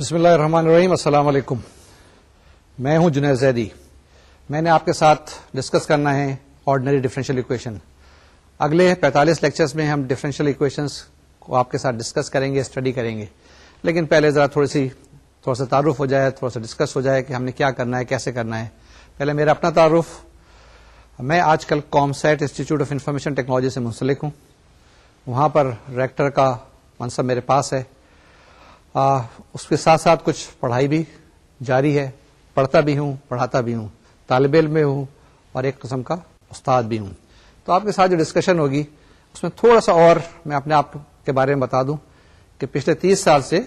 بسم اللہ الرحمن الرحیم، السلام علیکم۔ میں ہوں جنید زیدی۔ میں نے آپ کے ساتھ ڈسکس کرنا ہے آرڈنری ڈفرینشیل اکویشن اگلے پینتالیس لیکچرز میں ہم ڈفرینشیل اکویشنس کو آپ کے ساتھ ڈسکس کریں گے اسٹڈی کریں گے۔ لیکن پہلے ذرا تھوڑی سی، تھوڑا سا تعارف ہو جائے، تھوڑا سا ڈسکس ہو جائے کہ ہم نے کیا کرنا ہے، کیسے کرنا ہے۔ پہلے میرا اپنا تعارف۔ میں آج کل COMSATS institute of information technology سے منسلک ہوں۔ وہاں پر ریکٹر کا منصب میرے پاس ہے۔ اس کے ساتھ ساتھ کچھ پڑھائی بھی جاری ہے، پڑھتا بھی ہوں، پڑھاتا بھی ہوں، طالب علم میں ہوں اور ایک قسم کا استاد بھی ہوں۔ تو آپ کے ساتھ جو ڈسکشن ہوگی، اس میں تھوڑا سا اور میں اپنے آپ کے بارے میں بتا دوں کہ پچھلے تیس سال سے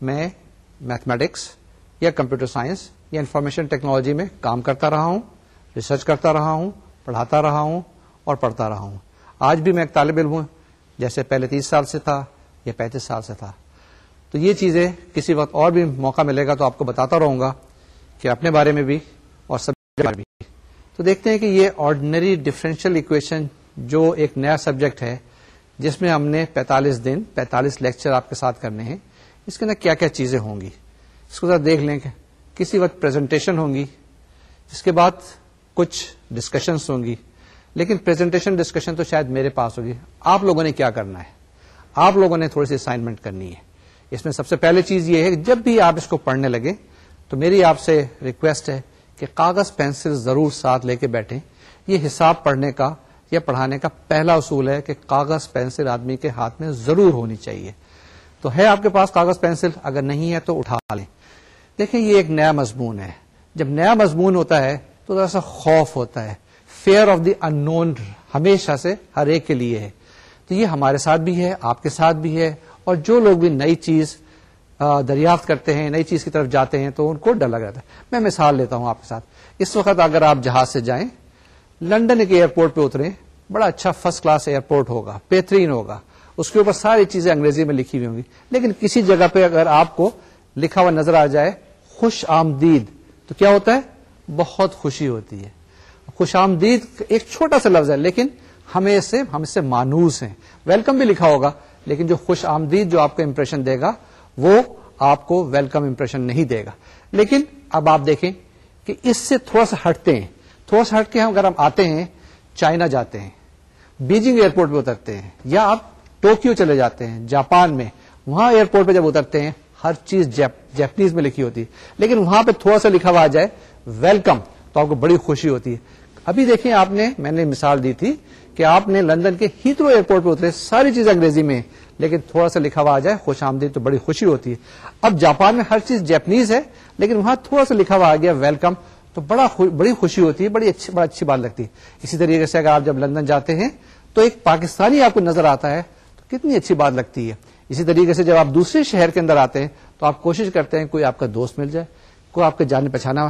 میں میتھمیٹکس یا کمپیوٹر سائنس یا انفارمیشن ٹیکنالوجی میں کام کرتا رہا ہوں ریسرچ کرتا رہا ہوں، پڑھاتا رہا ہوں اور پڑھتا رہا ہوں۔ آج بھی میں ایک طالب علم ہوں، جیسے پہلے تیس سال سے تھا یا پینتیس سال سے تھا۔ تو یہ چیزیں کسی وقت اور بھی موقع ملے گا تو آپ کو بتاتا رہوں گا کہ اپنے بارے میں بھی اور سب بھی۔ تو دیکھتے ہیں کہ یہ آرڈنری ڈفرینشیل اکویشن جو ایک نیا سبجیکٹ ہے، جس میں ہم نے پینتالیس دن، پینتالیس لیکچر آپ کے ساتھ کرنے ہیں، اس کے اندر کیا کیا چیزیں ہوں گی؟ اس کو ذرا دیکھ لیں کہ کسی وقت پریزنٹیشن ہوں گی، اس کے بعد کچھ ڈسکشنس ہوں گی۔ لیکن پریزنٹیشن ڈسکشن تو شاید میرے پاس ہوگی۔ آپ لوگوں نے کیا کرنا ہے؟ آپ لوگوں نے تھوڑی سی اسائنمنٹ کرنی ہے۔ اس میں سب سے پہلے چیز یہ ہے کہ جب بھی آپ اس کو پڑھنے لگے تو میری آپ سے ریکویسٹ ہے کہ کاغذ پینسل ضرور ساتھ لے کے بیٹھیں۔ یہ حساب پڑھنے کا یا پڑھانے کا پہلا اصول ہے کہ کاغذ پینسل آدمی کے ہاتھ میں ضرور ہونی چاہیے۔ تو ہے آپ کے پاس کاغذ پینسل؟ اگر نہیں ہے تو اٹھا لیں۔ دیکھیں یہ ایک نیا مضمون ہے۔ جب نیا مضمون ہوتا ہے تو ذرا سا خوف ہوتا ہے۔ فیئر آف دی ان نون ہمیشہ سے ہر ایک کے لیے ہے۔ تو یہ ہمارے ساتھ بھی ہے، آپ کے ساتھ بھی ہے۔ اور جو لوگ بھی نئی چیز دریافت کرتے ہیں، نئی چیز کی طرف جاتے ہیں، تو ان کو ڈر لگ رہتا ہے۔ میں مثال لیتا ہوں آپ کے ساتھ۔ اس وقت اگر آپ جہاز سے جائیں لنڈن کے ایئرپورٹ پہ اتریں، بڑا اچھا فرسٹ کلاس ایئرپورٹ ہوگا، بہترین ہوگا۔ اس کے اوپر ساری چیزیں انگریزی میں لکھی ہوئی ہوں گی۔ لیکن کسی جگہ پہ اگر آپ کو لکھا ہوا نظر آ جائے، خوش آمدید، تو کیا ہوتا ہے؟ بہت خوشی ہوتی ہے۔ خوش آمدید ایک چھوٹا سا لفظ ہے، لیکن ہمیں سے، ہم اس سے مانوس ہیں۔ ویلکم بھی لکھا ہوگا۔ لیکن جو خوش آمدید جو آپ کو امپریشن دے گا، وہ آپ کو ویلکم امپریشن نہیں دے گا۔ لیکن اب آپ دیکھیں کہ اس سے تھوڑا سا ہٹتے ہیں۔ تھوڑا سا ہٹ کے اگر ہم آتے ہیں، چائنا جاتے ہیں، بیجنگ ایئرپورٹ پہ اترتے ہیں، یا آپ ٹوکیو چلے جاتے ہیں، جاپان میں، وہاں ایئرپورٹ پہ جب اترتے ہیں، ہر چیز جیپنیز میں لکھی ہوتی ہے۔ لیکن وہاں پہ تھوڑا سا لکھا ہوا آ جائے ویلکم تو آپ کو بڑی خوشی ہوتی ہے۔ ابھی دیکھیں آپ نے، میں نے مثال دی تھی کہ آپ نے لندن کے ہیترو ایئرپورٹ پہ اترے، ساری چیز انگریزی میں، لیکن تھوڑا سا لکھا ہوا آ جائے، خوش آمدید تو بڑی خوشی ہوتی ہے۔ اب جاپان میں ہر چیز جیپنیز ہے، لیکن وہاں تھوڑا سا لکھا ہوا آ گیا، ویلکم، تو بڑا بڑی خوشی ہوتی ہے، بڑی اچھی، بڑا اچھی بات لگتی ہے۔ اسی طریقے سے اگر آپ جب لندن جاتے ہیں، تو ایک پاکستانی آپ کو نظر آتا ہے، تو کتنی اچھی بات لگتی ہے۔ اسی طریقے سے جب آپ دوسرے شہر کے اندر آتے ہیں، تو آپ کوشش کرتے ہیں، کوئی آپ کا دوست مل جائے، کوئی آپ کے جانے پہچانا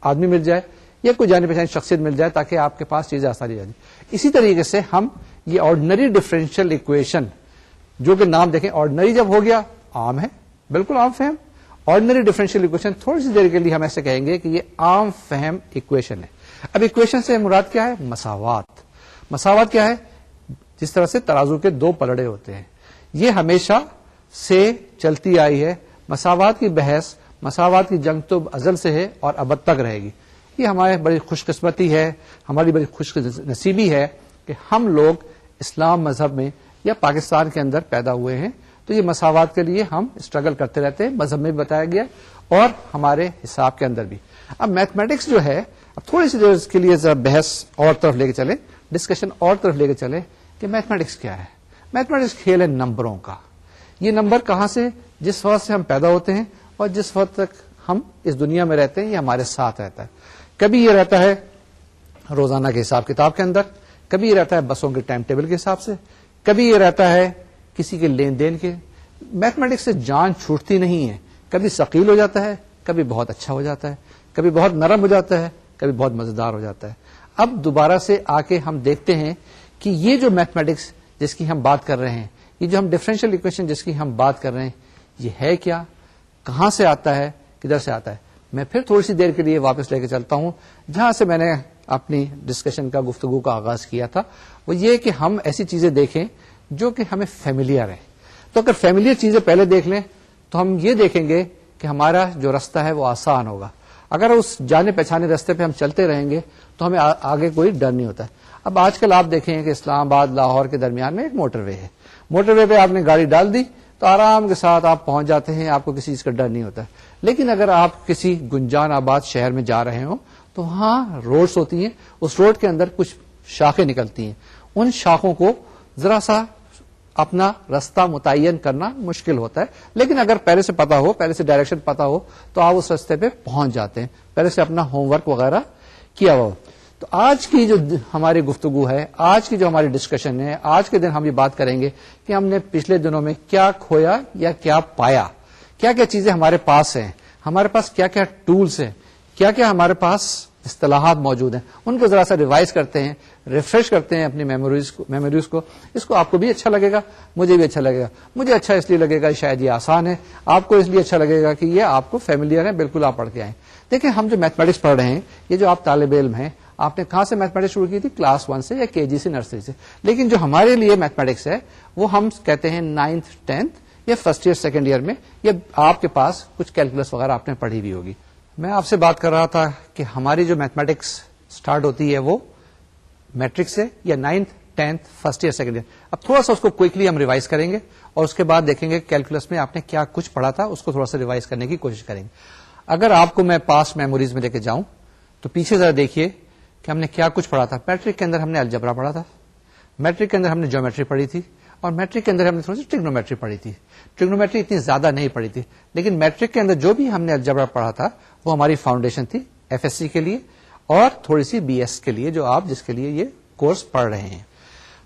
آدمی مل جائے، یا کوئی جانے پہچانی شخصیت مل جائے، تاکہ آپ کے پاس چیزیں آسانی جائیں۔ اسی طریقے سے ہم یہ آرڈنری ڈفرینشیل اکویشن جو کہ نام دیکھیں آرڈنری جب ہو گیا، عام ہے، بالکل عام فہم۔ آرڈنری ڈفرینشیل اکویشن تھوڑی سی دیر کے لیے ہم ایسے کہیں گے کہ یہ عام فہم اکویشن ہے۔ اب اکویشن سے مراد کیا ہے؟ مساوات۔ مساوات کیا ہے؟ جس طرح سے ترازو کے دو پلڑے ہوتے ہیں۔ یہ ہمیشہ سے چلتی آئی ہے۔ مساوات کی بحث، مساوات کی جنگ تو ازل سے ہے اور ابد تک رہے گی۔ یہ ہمارے بڑی خوش قسمتی ہے، ہماری بڑی خوش نصیبی ہے کہ ہم لوگ اسلام مذہب میں یا پاکستان کے اندر پیدا ہوئے ہیں۔ تو یہ مساوات کے لیے ہم اسٹرگل کرتے رہتے ہیں، مذہب میں بھی بتایا گیا اور ہمارے حساب کے اندر بھی۔ اب میتھمیٹکس جو ہے، اب تھوڑی سی دیر کے لیے ذرا بحث اور طرف لے کے چلے ڈسکشن اور طرف لے کے چلے کہ میتھمیٹکس کیا ہے۔ میتھمیٹکس کھیل ہے نمبروں کا۔ یہ نمبر کہاں سے، جس وقت سے ہم پیدا ہوتے ہیں اور جس وقت تک ہم اس دنیا میں رہتے ہیں، یہ ہمارے ساتھ رہتا ہے۔ کبھی یہ رہتا ہے روزانہ کے حساب کتاب کے اندر، کبھی یہ رہتا ہے بسوں کے ٹائم ٹیبل کے حساب سے، کبھی یہ رہتا ہے کسی کے لین دین کے۔ میتھمیٹکس سے جان چھوٹتی نہیں ہے، کبھی ثقیل ہو جاتا ہے، کبھی بہت اچھا ہو جاتا ہے، کبھی بہت نرم ہو جاتا ہے، کبھی بہت مزیدار ہو جاتا ہے۔ اب دوبارہ سے آ کے ہم دیکھتے ہیں کہ یہ جو میتھمیٹکس جس کی ہم بات کر رہے ہیں، یہ جو ہم ڈفرینشیل اکویشن جس کی ہم بات کر رہے ہیں، یہ ہے کیا؟ کہاں سے آتا ہے؟ کدھر سے آتا ہے؟ میں پھر تھوڑی سی دیر کے لیے واپس لے کے چلتا ہوں، جہاں سے میں نے اپنی ڈسکشن کا گفتگو کا آغاز کیا تھا، وہ یہ کہ ہم ایسی چیزیں دیکھیں جو کہ ہمیں فیملیئر ہے تو اگر فیملیئر چیزیں پہلے دیکھ لیں، تو ہم یہ دیکھیں گے کہ ہمارا جو رستہ ہے وہ آسان ہوگا۔ اگر اس جانے پہچانے رستے پہ ہم چلتے رہیں گے، تو ہمیں آگے کوئی ڈر نہیں ہوتا۔ اب آج کل آپ دیکھیں کہ اسلام آباد لاہور کے درمیان میں ایک موٹر وے ہے۔ موٹر وے پہ آپ نے گاڑی ڈال دی، تو آرام کے ساتھ آپ پہنچ جاتے ہیں، آپ کو کسی چیز کا ڈر نہیں ہوتا۔ لیکن اگر آپ کسی گنجان آباد شہر میں جا رہے ہوں، تو وہاں روڈس ہوتی ہیں، اس روڈ کے اندر کچھ شاخیں نکلتی ہیں۔ ان شاخوں کو ذرا سا اپنا رستہ متعین کرنا مشکل ہوتا ہے۔ لیکن اگر پہلے سے پتا ہو، پہلے سے ڈائریکشن پتا ہو، تو آپ اس رستے پہ پہنچ جاتے ہیں۔ پہلے سے اپنا ہوم ورک وغیرہ کیا ہوا۔ تو آج کی جو ہماری گفتگو ہے، آج کی جو ہماری ڈسکشن ہے، آج کے دن ہم یہ بات کریں گے کہ ہم نے پچھلے دنوں میں کیا کھویا یا کیا پایا۔ کیا کیا چیزیں ہمارے پاس ہیں؟ ہمارے پاس کیا کیا ٹولس ہیں؟ کیا کیا ہمارے پاس اصطلاحات موجود ہیں؟ ان کو ذرا سا ریوائز کرتے ہیں ریفریش کرتے ہیں اپنی میموریز کو میموریز کو۔ اس کو آپ کو بھی اچھا لگے گا، مجھے بھی اچھا لگے گا۔ مجھے اچھا اس لیے لگے گا، شاید یہ آسان ہے۔ آپ کو اس لیے اچھا لگے گا کہ یہ آپ کو فیملیئر ہے بالکل آپ پڑھ کے آئیں دیکھیں، ہم جو میتھمیٹکس پڑھ رہے ہیں، یہ جو آپ طالب علم ہیں، آپ نے کہاں سے میتھمیٹکس شروع کی تھی؟ کلاس ون سے یا کے جی سے نرسری سے۔ لیکن جو ہمارے لیے میتھمیٹکس ہے، وہ ہم کہتے ہیں نائنتھ ٹینتھ یا فرسٹ ایئر سیکنڈ ایئر میں یا آپ کے پاس کچھ کیلکولس وغیرہ آپ نے پڑھی ہوئی ہوگی۔ میں آپ سے بات کر رہا تھا کہ ہماری جو میتھمیٹکس اسٹارٹ ہوتی ہے وہ میٹرک سے یا ninth tenth first year second year اب تھوڑا سا اس کو کوئکلی ہم ریوائز کریں گے اور اس کے بعد دیکھیں گے کیلکولس میں آپ نے کیا کچھ پڑھا تھا، اس کو تھوڑا سا ریوائز کرنے کی کوشش کریں گے۔ اگر آپ کو میں پاس میموریز میں لے کے جاؤں، تو پیچھے ذرا دیکھیے کہ ہم نے کیا کچھ پڑھا تھا۔ میٹرک کے اندر ہم نے الجبرا پڑھا تھا۔ میٹرک کے اندر ہم نے جیومیٹری پڑھی تھی اور میٹرک کے اندر ہم نے تھوڑی سی ٹریگنومیٹری پڑھی تھی۔ ٹریگنومیٹری اتنی زیادہ نہیں پڑھی تھی۔ لیکن میٹرک کے اندر جو بھی ہم نے الجبرا پڑھا تھا، وہ ہماری فاؤنڈیشن تھی ایف ایس سی کے لیے اور تھوڑی سی بی ایس کے لیے، جو آپ جس کے لیے یہ کورس پڑھ رہے ہیں۔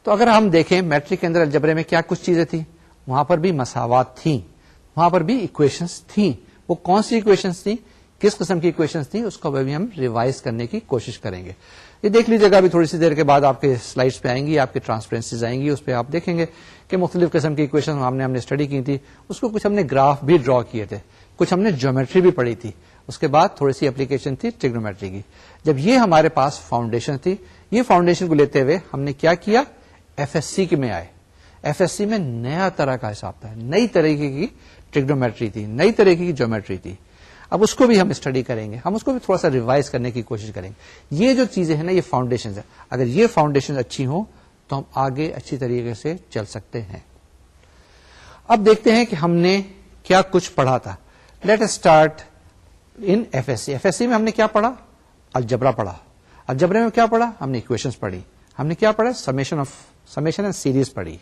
تو اگر ہم دیکھیں میٹرک کے اندر الجبرے میں کیا کچھ چیزیں تھیں، وہاں پر بھی مساوات تھیں، وہاں پر بھی اکویشنس تھیں۔ وہ کون سی اکویشنس تھیں؟ کس قسم کی اکویشنس تھیں؟ اس کو بھی ہم ریوائز کرنے کی کوشش کریں گے۔ یہ دیکھ لیجیے گا، ابھی تھوڑی سی دیر کے بعد آپ کے سلائڈس پہ آئیں گی، آپ کی ٹرانسپیرنسیز آئیں گی، اس پہ آپ دیکھیں گے کہ مختلف قسم کی اکویشن ہم نے ہم نے اسٹڈی کی تھی۔ اس کو کچھ ہم نے گراف بھی ڈرا کیے تھے، کچھ ہم نے جیومیٹری بھی پڑھی تھی۔ اس کے بعد تھوڑی سی اپلیکیشن تھی ٹیگنومیٹری کی۔ جب یہ ہمارے پاس فاؤنڈیشن تھی، یہ فاؤنڈیشن کو لیتے ہوئے ہم نے کیا کیا؟ ایف ایس سی میں آئے۔ ایف ایس سی میں نیا طرح کا حساب تھا، نئی طریقے کی ٹیگنومیٹری تھی، نئی طریقے کی جیومیٹری تھی۔ اب اس کو بھی ہم اسٹڈی کریں گے، ہم اس کو بھی تھوڑا سا ریوائز کرنے کی کوشش کریں گے۔ یہ جو چیزیں ہیں نا، یہ فاؤنڈیشن ہے اگر یہ فاؤنڈیشن اچھی ہوں تو ہم آگے اچھی طریقے سے چل سکتے ہیں۔ اب دیکھتے ہیں کہ ہم نے کیا کچھ پڑھا تھا۔ Let start in F S C F S C میں ہم نے کیا پڑھا؟ الجبرا پڑھا۔ الجبرے میں کیا پڑھا؟ ہم نے اکویشن پڑھی۔ ہم نے کیا پڑھا؟ Summation of summation and series پڑھی۔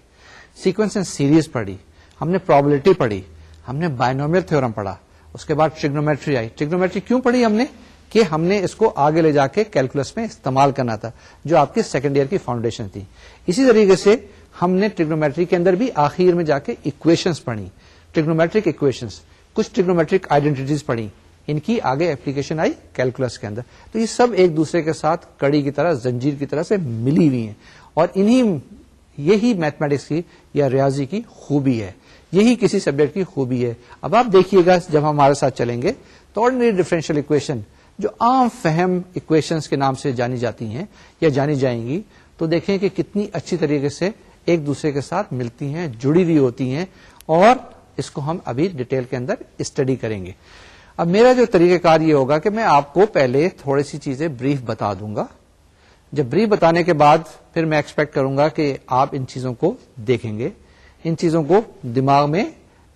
سیکوینس اینڈ سیریز پڑھی۔ ہم نے پرابلٹی پڑھی۔ ہم نے بائنومیل تھورم پڑھا۔ اس کے بعد ٹریگنومیٹری آئی۔ ٹریگنومیٹری کیوں پڑھی ہم نے؟ کہ ہم نے اس کو آگے لے جا کے کیلکولس میں استعمال کرنا تھا، جو آپ کی سیکنڈ ایئر کی فاؤنڈیشن تھی۔ اسی طریقے سے ہم نے ٹریگنومیٹری کے اندر بھی آخر میں جا کے اکویشنس پڑھی۔ ٹریگنومیٹرک اکویشنس کچھ ٹریگنومیٹرک آئیڈینٹیز پڑھی۔ ان کی آگے اپلیکیشن آئی کیلکولس کے اندر۔ تو یہ سب ایک دوسرے کے ساتھ کڑی کی طرح، زنجیر کی طرح سے ملی ہوئی ہیں۔ اور انہی، یہی میتھمیٹکس کی یا ریاضی کی خوبی ہے۔ یہی کسی سبجیکٹ کی خوبی ہے۔ اب آپ دیکھیے گا جب ہمارے ساتھ چلیں گے تو آرڈنری ڈیفرنشیل اکویشن جو عام فہم اکویشنس کے نام سے جانی جاتی ہیں یا جانی جائیں گی، تو دیکھیں کہ کتنی اچھی طریقے سے ایک دوسرے کے ساتھ ملتی ہیں، جڑی ہوئی ہوتی ہیں اور اس کو ہم ابھی ڈیٹیل کے اندر اسٹڈی کریں گے۔ اب میرا جو طریقہ کار یہ ہوگا کہ میں آپ کو پہلے تھوڑی سی چیزیں بریف بتا دوں گا۔ جب بریف بتانے کے بعد پھر میں ایکسپیکٹ کروں گا کہ آپ ان چیزوں کو دیکھیں گے۔ ان چیزوں کو دماغ میں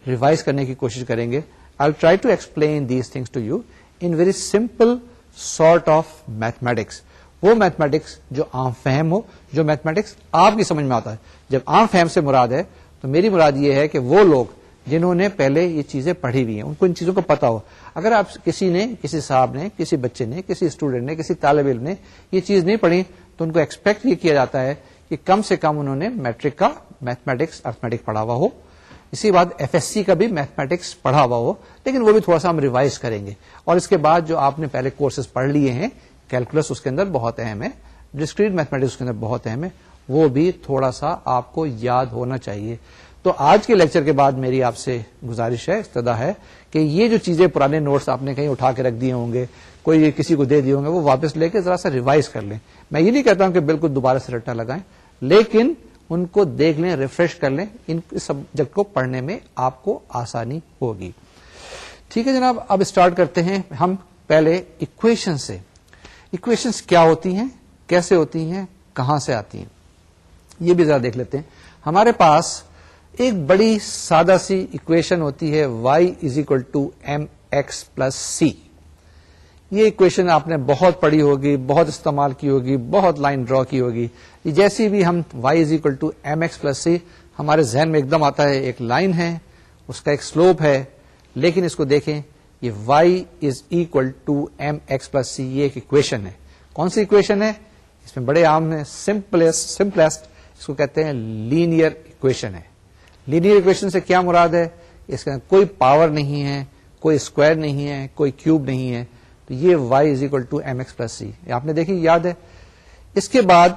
ریوائز کرنے کی کوشش کریں گے۔ I try to explain these things to you in very simple sort of mathematics وہ میتھمیٹکس جو عام فہم ہو، جو میتھمیٹکس آپ کی سمجھ میں آتا ہے۔ جب عام فہم سے مراد ہے، تو میری مراد یہ ہے کہ وہ لوگ جنہوں نے پہلے یہ چیزیں پڑھی ہوئی ہیں، ان کو ان چیزوں کو پتا ہو۔ اگر آپ کسی نے، کسی صاحب نے، کسی بچے نے، کسی اسٹوڈینٹ نے، کسی طالب علم نے یہ چیز نہیں پڑھی، تو ان کو ایکسپیکٹ یہ کیا جاتا ہے کہ کم سے کم انہوں نے میٹرک کا میتھمیٹکس ارتھمیٹکس پڑھا ہوا ہو۔ اسی بعد ایف ایس سی کا بھی میتھمیٹکس پڑھا ہوا ہو، لیکن وہ بھی تھوڑا سا ہم ریوائز کریں گے۔ اور اس کے بعد جو آپ نے پہلے کورسز پڑھ لیے ہیں کیلکولس اس کے اندر بہت اہم ہے ڈسکریٹ میتھمیٹکس کے اندر بہت اہم ہے، وہ بھی تھوڑا سا آپ کو یاد ہونا چاہیے۔ تو آج کے لیکچر کے بعد میری آپ سے گزارش ہے استدا ہے کہ یہ جو چیزیں پرانے نوٹس آپ نے کہیں اٹھا کے رکھ دیے ہوں گے، کوئی کسی کو دے دیے ہوں گے، وہ واپس لے کے ذرا سا ریوائز کر لیں۔ میں یہ نہیں کہتا ہوں کہ بالکل دوبارہ سے رٹا لگائیں، لیکن ان کو دیکھ لیں ریفریش کر لیں، ان سبجیکٹ کو پڑھنے میں آپ کو آسانی ہوگی۔ ٹھیک ہے جناب، اب اسٹارٹ کرتے ہیں ہم پہلے اکویشن سے۔ اکویشنس کیا ہوتی ہیں؟ کیسے ہوتی ہیں؟ کہاں سے آتی ہیں؟ یہ بھی ذرا دیکھ لیتے ہیں۔ ہمارے پاس ایک بڑی سادہ سی اکویشن ہوتی ہے y is equal to m x plus c یہ اکویشن آپ نے بہت پڑھی ہوگی، بہت استعمال کی ہوگی، بہت لائن ڈرا کی ہوگی۔ جیسی بھی ہم y is equal to m x plus c ہمارے ذہن میں ایک دم آتا ہے، ایک لائن ہے، اس کا ایک سلوپ ہے۔ لیکن اس کو دیکھیں، یہ y is equal to m x plus c یہ ایک اکویشن ہے۔ کون سی اکویشن ہے؟ اس میں بڑے عام ہے سمپلسٹ سمپلسٹ اس کو کہتے ہیں لینئر اکویشن ہے۔ لینئر اکویشن سے کیا مراد ہے؟ اس کا کوئی پاور نہیں ہے، کوئی اسکوائر نہیں ہے، کوئی کیوب نہیں ہے۔ تو یہ y is equal to m x plus c آپ نے دیکھی، یاد ہے؟ اس کے بعد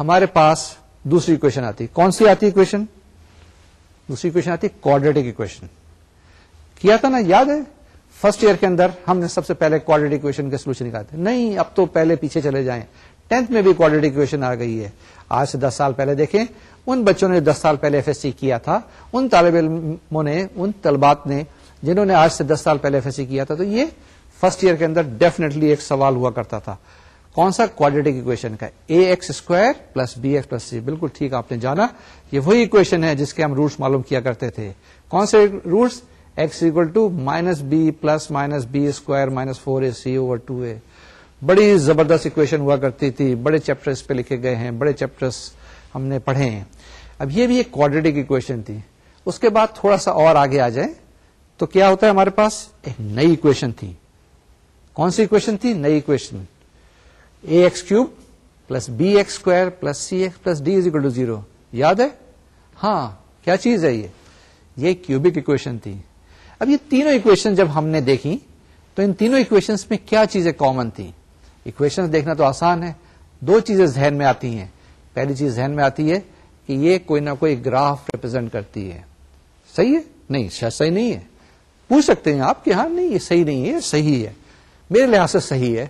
ہمارے پاس دوسری اکویشن آتی۔ کون سی آتی اکویشن دوسری اکویشن آتی کوڈریٹک اکویشن کیا تھا نا؟ یاد ہے؟ فرسٹ ایئر کے اندر ہم نے سب سے پہلے کوڈریٹک اکویشن کے سولوشن نکالتے نہیں، اب تو پہلے پیچھے چلے جائیں۔ ٹینتھ میں بھی کوڈریٹک اکویشن آ گئی ہے۔ آج سے دس سال پہلے دیکھیں، ان بچوں نے دس سال پہلے ایف ایس سی کیا تھا، ان طالب علموں نے، ان طلبات نے، جنہوں نے آج سے دس سال پہلے ایف ایس سی کیا تھا، تو یہ فرسٹ ایئر کے اندر ڈیفینیٹلی ایک سوال ہوا کرتا تھا۔ کون سا کوڈریٹک اکویشن کا a x square plus b x plus c بالکل ٹھیک آپ نے جانا۔ یہ وہی اکویشن ہے جس کے ہم روٹس معلوم کیا کرتے تھے۔ کون سے roots x equal to minus b plus minus b square minus four a c over two a بڑی زبردست اکویشن ہوا کرتی تھی۔ بڑے چیپٹر پہ لکھے گئے ہیں۔ بڑے چیپٹرس ہم نے پڑھے ہیں۔ اب یہ بھی ایک کوڈریٹک اکویشن تھی۔ اس کے بعد تھوڑا سا اور آگے آ جائے تو کیا ہوتا ہے ہمارے پاس؟ ایک نئی اکویشن تھی۔ کون سی اکویشن تھی؟ نئی equation a x cube plus b x square plus c x plus d is equal to zero یاد ہے؟ ہاں کیا چیز ہے یہ؟ یہ کیوبک اکویشن تھی. اب یہ تینوں اکویشن جب ہم نے دیکھی، تو ان تینوں اکویشنس میں کیا چیزیں کامن تھی اکویشن دیکھنا تو آسان ہے۔ دو چیزیں ذہن میں آتی ہیں۔ پہلی چیز ذہن میں آتی ہے کہ یہ کوئی نہ کوئی گراف ریپرزینٹ کرتی ہے۔ صحیح ہے؟ نہیں صحیح نہیں ہے۔ پوچھ سکتے ہیں آپ کہ ہاں نہیں، یہ صحیح نہیں ہے صحیح ہے۔ میرے لحاظ سے صحیح ہے،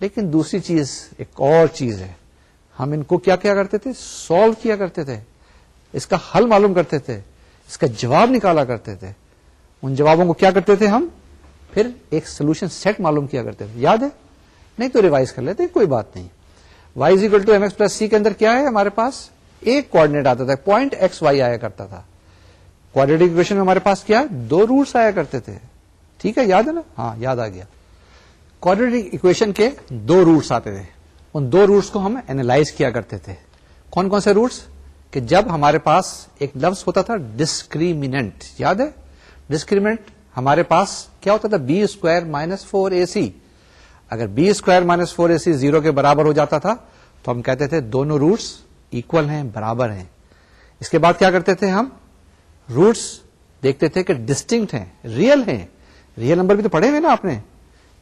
لیکن دوسری چیز، ایک اور چیز ہے۔ ہم ان کو کیا کیا کرتے تھے؟ سالو کیا کرتے تھے۔ اس کا حل معلوم کرتے تھے۔ اس کا جواب نکالا کرتے تھے۔ ان جوابوں کو کیا کرتے تھے ہم؟ پھر ایک سولوشن سیٹ معلوم کیا کرتے تھے۔ یاد ہے؟ نہیں تو ریوائز کر لیتے، کوئی بات نہیں۔ Y equal to m x plus c کے اندر کیا ہے ہمارے پاس؟ ایک کوآڈینیٹ آتا تھا۔ پوائنٹ ایکس وائی آیا کرتا تھا۔ کوڈریٹک اکویشن میں ہمارے پاس کیا دو روٹس آیا کرتے تھے۔ ٹھیک ہے؟ یاد ہے نا؟ ہاں یاد آ گیا۔ کوڈریٹک اکویشن کے دو روٹس آتے تھے۔ ان دو روٹس کو ہم اینالائز کیا کرتے تھے۔ کون کون سے روٹس کہ جب ہمارے پاس ایک لفظ ہوتا تھا ڈسکریمنٹ یاد ہے؟ ڈسکریمنٹ ہمارے پاس کیا ہوتا تھا؟ B square minus four a c اگر b square minus four a c zero کے برابر ہو جاتا تھا، تو ہم کہتے تھے دونوں روٹس اکول ہیں، برابر ہیں۔ اس کے بعد کیا کرتے تھے ہم؟ روٹس دیکھتے تھے کہ ڈسٹنکٹ ہیں ریئل ہیں۔ ریئل نمبر بھی تو پڑھے ہوئے نا آپ نے۔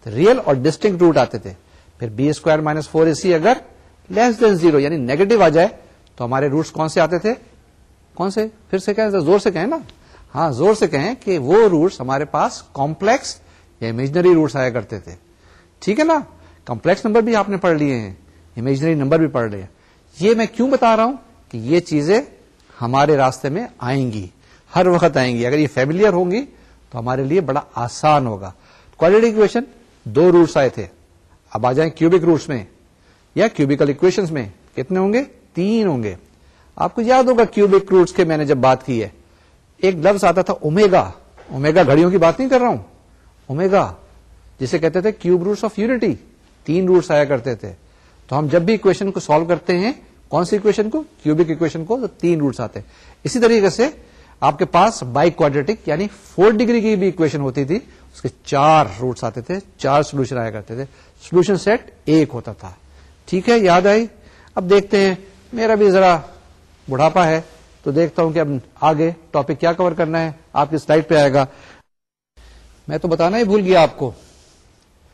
ریئل اور ڈسٹنکٹ روٹ آتے تھے۔ پھر b square minus four a c اگر لیس دین زیرو یعنی نیگیٹو آ جائے، تو ہمارے روٹس کون سے آتے تھے؟ کون سے؟ پھر سے کہیں، زور سے کہیں نا۔ ہاں زور سے کہیں کہ وہ روٹس ہمارے پاس کمپلیکس یا امیجنری روٹس آیا کرتے تھے۔ ٹھیک ہے نا؟ کمپلیکس نمبر بھی آپ نے پڑھ لیے ہیں۔ امیجنری نمبر بھی پڑھ لیا۔ یہ میں کیوں بتا رہا ہوں کہ یہ چیزیں ہمارے راستے میں آئیں گی۔ ہر وقت آئیں گی۔ اگر یہ فیملیئر ہوں گی تو ہمارے لیے بڑا آسان ہوگا۔ کوالٹی اکویشن دو روٹس آئے تھے۔ اب آ جائیں کیوبک روٹس میں یا کیوبیکل اکویشن میں۔ کتنے ہوں گے؟ تین ہوں گے۔ آپ کو یاد ہوگا کیوبک روٹس کے میں نے جب بات کی ہے، ایک لفظ آتا تھا اومیگا اومیگا گھڑیوں کی بات نہیں کر رہا ہوں۔ اومیگا جسے کہتے تھے کیوب روٹس آف یونٹی تین روٹس آیا کرتے تھے۔ تو ہم جب بھی اکویشن کو سالو کرتے ہیں، کون سی اکویشن کو؟ کیوبک اکویشن کو، تو تین روٹس آتے۔ اسی طریقے سے آپ کے پاس بائی کوڈریٹک یعنی فور ڈگری کی بھی اکویشن ہوتی تھی۔ اس کے چار روٹس آتے تھے، چار سولوشن آیا کرتے تھے۔ سولوشن سیٹ ایک ہوتا تھا۔ ٹھیک ہے، یاد آئی؟ اب دیکھتے ہیں، میرا بھی ذرا بڑھاپا ہے، تو دیکھتا ہوں کہ اب آگے ٹاپک کیا کور کرنا ہے۔ آپ کی سلائڈ پہ آئے گا۔ میں تو بتانا ہی بھول گیا آپ کو۔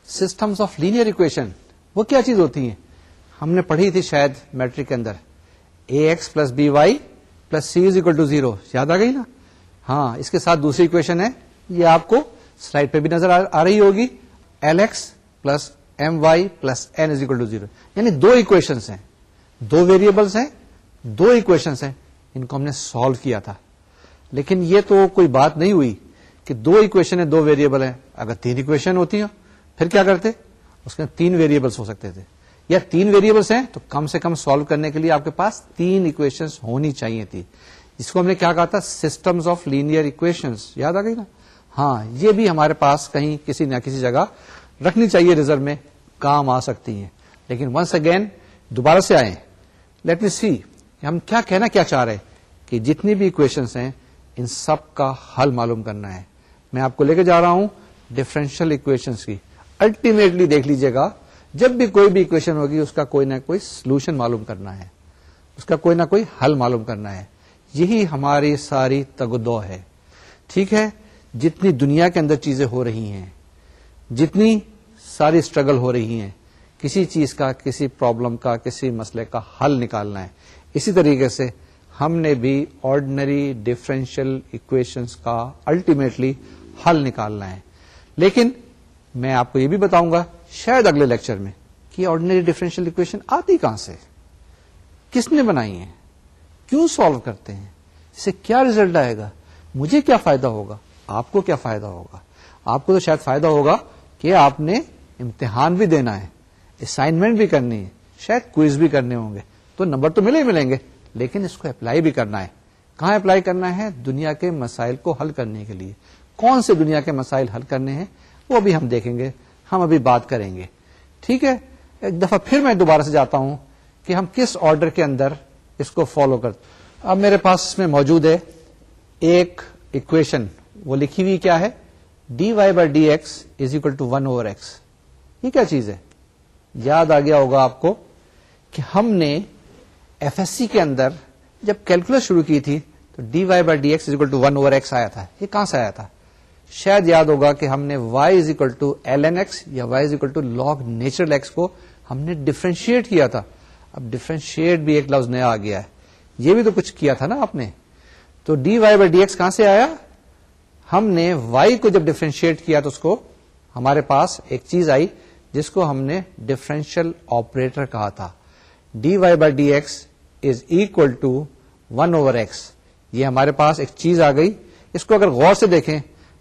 سسٹمس آف لینئر اکویشن وہ کیا چیز ہوتی ہیں؟ ہم نے پڑھی تھی شاید میٹرک کے اندر۔ A x plus b y plus c is equal to zero یاد آ گئی نا؟ ہاں اس کے ساتھ دوسری اکویشن ہے۔ یہ آپ کو سلائڈ پہ بھی نظر آ رہی ہوگی۔ L x plus m y plus n is equal to zero یعنی دو اکویشن ہیں۔ دو ویریبلس ہیں، دو اکویشنس ہیں۔ ان کو ہم نے سالو کیا تھا۔ لیکن یہ تو کوئی بات نہیں ہوئی کہ دو اکویشن ہے دو ویریبل ہیں۔ اگر تین اکویشن ہوتی ہیں، پھر کیا کرتے؟ اس کے تین ویریبلس ہو سکتے تھے۔ یا تین ویریبلس ہیں تو کم سے کم سالو کرنے کے لیے آپ کے پاس تین اکویشن ہونی چاہیے تھی۔ جس کو ہم نے کیا کہا تھا؟ سسٹمز آف لینئر اکویشن یاد آ گئی نا؟ ہاں یہ بھی ہمارے پاس کہیں کسی نہ کسی جگہ رکھنی چاہیے، ریزرو میں کام آ سکتی ہیں۔ لیکن ونس اگین دوبارہ سے آئے لیٹ می سی ہم کیا کہنا، کیا چاہ رہے کہ جتنی بھی اکویشنس ہیں، ان سب کا حل معلوم کرنا ہے۔ میں آپ کو لے کے جا رہا ہوں ڈفرینشیل اکویشنس کی۔ الٹیمیٹلی دیکھ لیجیے گا، جب بھی کوئی بھی اکویشن ہوگی، اس کا کوئی نہ کوئی سولوشن معلوم کرنا ہے۔ اس کا کوئی نہ کوئی حل معلوم کرنا ہے۔ یہی ہماری ساری تگدو ہے۔ ٹھیک ہے؟ جتنی دنیا کے اندر چیزیں ہو رہی ہیں، جتنی ساری اسٹرگل ہو رہی ہیں، کسی چیز کا، کسی پرابلم کا، کسی مسئلے کا حل نکالنا ہے۔ اسی طریقے سے ہم نے بھی آرڈنری ڈفرینشیل اکویشنس کا الٹیمیٹلی حل نکالنا ہے۔ لیکن میں آپ کو یہ بھی بتاؤں گا شاید اگلے لیکچر میں کہ آرڈنری ڈفرینشیل اکویشن آتی کہاں سے؟ کس نے بنائی ہے کیوں سالو کرتے ہیں؟ اس سے کیا ریزلٹ آئے گا؟ مجھے کیا فائدہ ہوگا؟ آپ کو کیا فائدہ ہوگا؟ آپ کو تو شاید فائدہ ہوگا کہ آپ نے امتحان بھی دینا ہے اسائنمنٹ بھی کرنی ہے، شاید کوئز بھی کرنے ہوں گے۔ تو نمبر تو ملے ہی ملیں گے، لیکن اس کو اپلائی بھی کرنا ہے۔ کہاں اپلائی کرنا ہے؟ دنیا کے مسائل کو حل کرنے کے لیے۔ کون سے دنیا کے مسائل حل کرنے ہیں؟ وہ بھی ہم دیکھیں گے، ہم ابھی بات کریں گے۔ ٹھیک ہے؟ ایک دفعہ پھر میں دوبارہ سے جاتا ہوں کہ ہم کس آرڈر کے اندر اس کو فالو کرتے اب میرے پاس اس میں موجود ہے ایک اکویشن وہ لکھی ہوئی کیا ہے؟ D y by d x is equal to one over x یہ کیا چیز ہے؟ یاد آ گیا ہوگا آپ کو کہ ہم نے ایف ایس سی کے اندر جب کیلکولر شروع کی تھی تو d y by d x is equal to one over x آیا تھا۔ یہ کہاں سے آیا تھا؟ شاید یاد ہوگا کہ ہم نے y is equal to l n x یا y is equal to log natural x کو ہم نے ڈفرینشیٹ کیا تھا۔ اب ڈفرینشیٹ بھی ایک لفظ نیا آ گیا ہے۔ یہ بھی تو کچھ کیا تھا نا آپ نے۔ تو d y by d x کہاں سے آیا؟ ہم نے وائی کو جب ڈفرینشیٹ کیا تو اس کو ہمارے پاس ایک چیز آئی جس کو ہم نے ڈفرینشیل آپریٹر کہا تھا۔ D y by d x is equal to one over x یہ ہمارے پاس ایک چیز آ گئی۔ اس کو اگر غور سے دیکھیں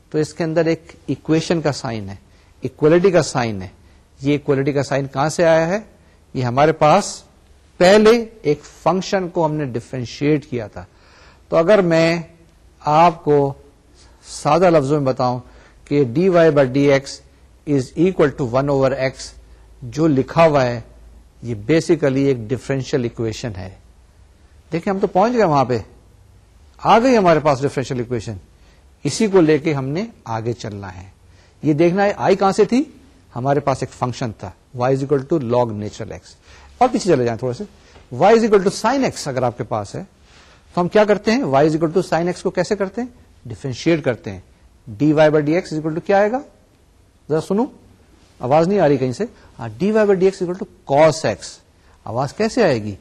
تو اس کے اندر ایک اکویشن کا سائن ہے۔ اکولیٹی کا سائن ہے۔ یہ اکولیٹی کا سائن کہاں سے آیا ہے؟ یہ ہمارے پاس پہلے ایک فنکشن کو ہم نے ڈفرینشیٹ کیا تھا۔ تو اگر میں آپ کو سادہ لفظوں میں بتاؤں کہ d y by d x is equal to one over x جو لکھا ہوا ہے، یہ بیسیکلی ایک ڈفرینشیل اکویشن ہے۔ دیکھیں، ہم تو پہنچ گئے وہاں پہ۔ آ گئی ہمارے پاس ڈفرینشیل اکویشن اسی کو لے کے ہم نے آگے چلنا ہے۔ یہ دیکھنا ہے آئی کہاں سے تھی؟ ہمارے پاس ایک فنکشن تھا۔ Y is equal to log natural x اور پیچھے چلے جائیں تھوڑے سے۔ Y is equal to sine x اگر آپ کے پاس ہے، تو ہم کیا کرتے ہیں؟ Y is equal to sine x کو کیسے کرتے ہیں؟ ڈیفرینشیٹ کرتے ہیں. D y by d x equal to کیا آئے گا؟ ذرا سنو. آواز نہیں آ رہی کہیں سے؟ D y by d x equal to cos x آواز کیسے آئے گی؟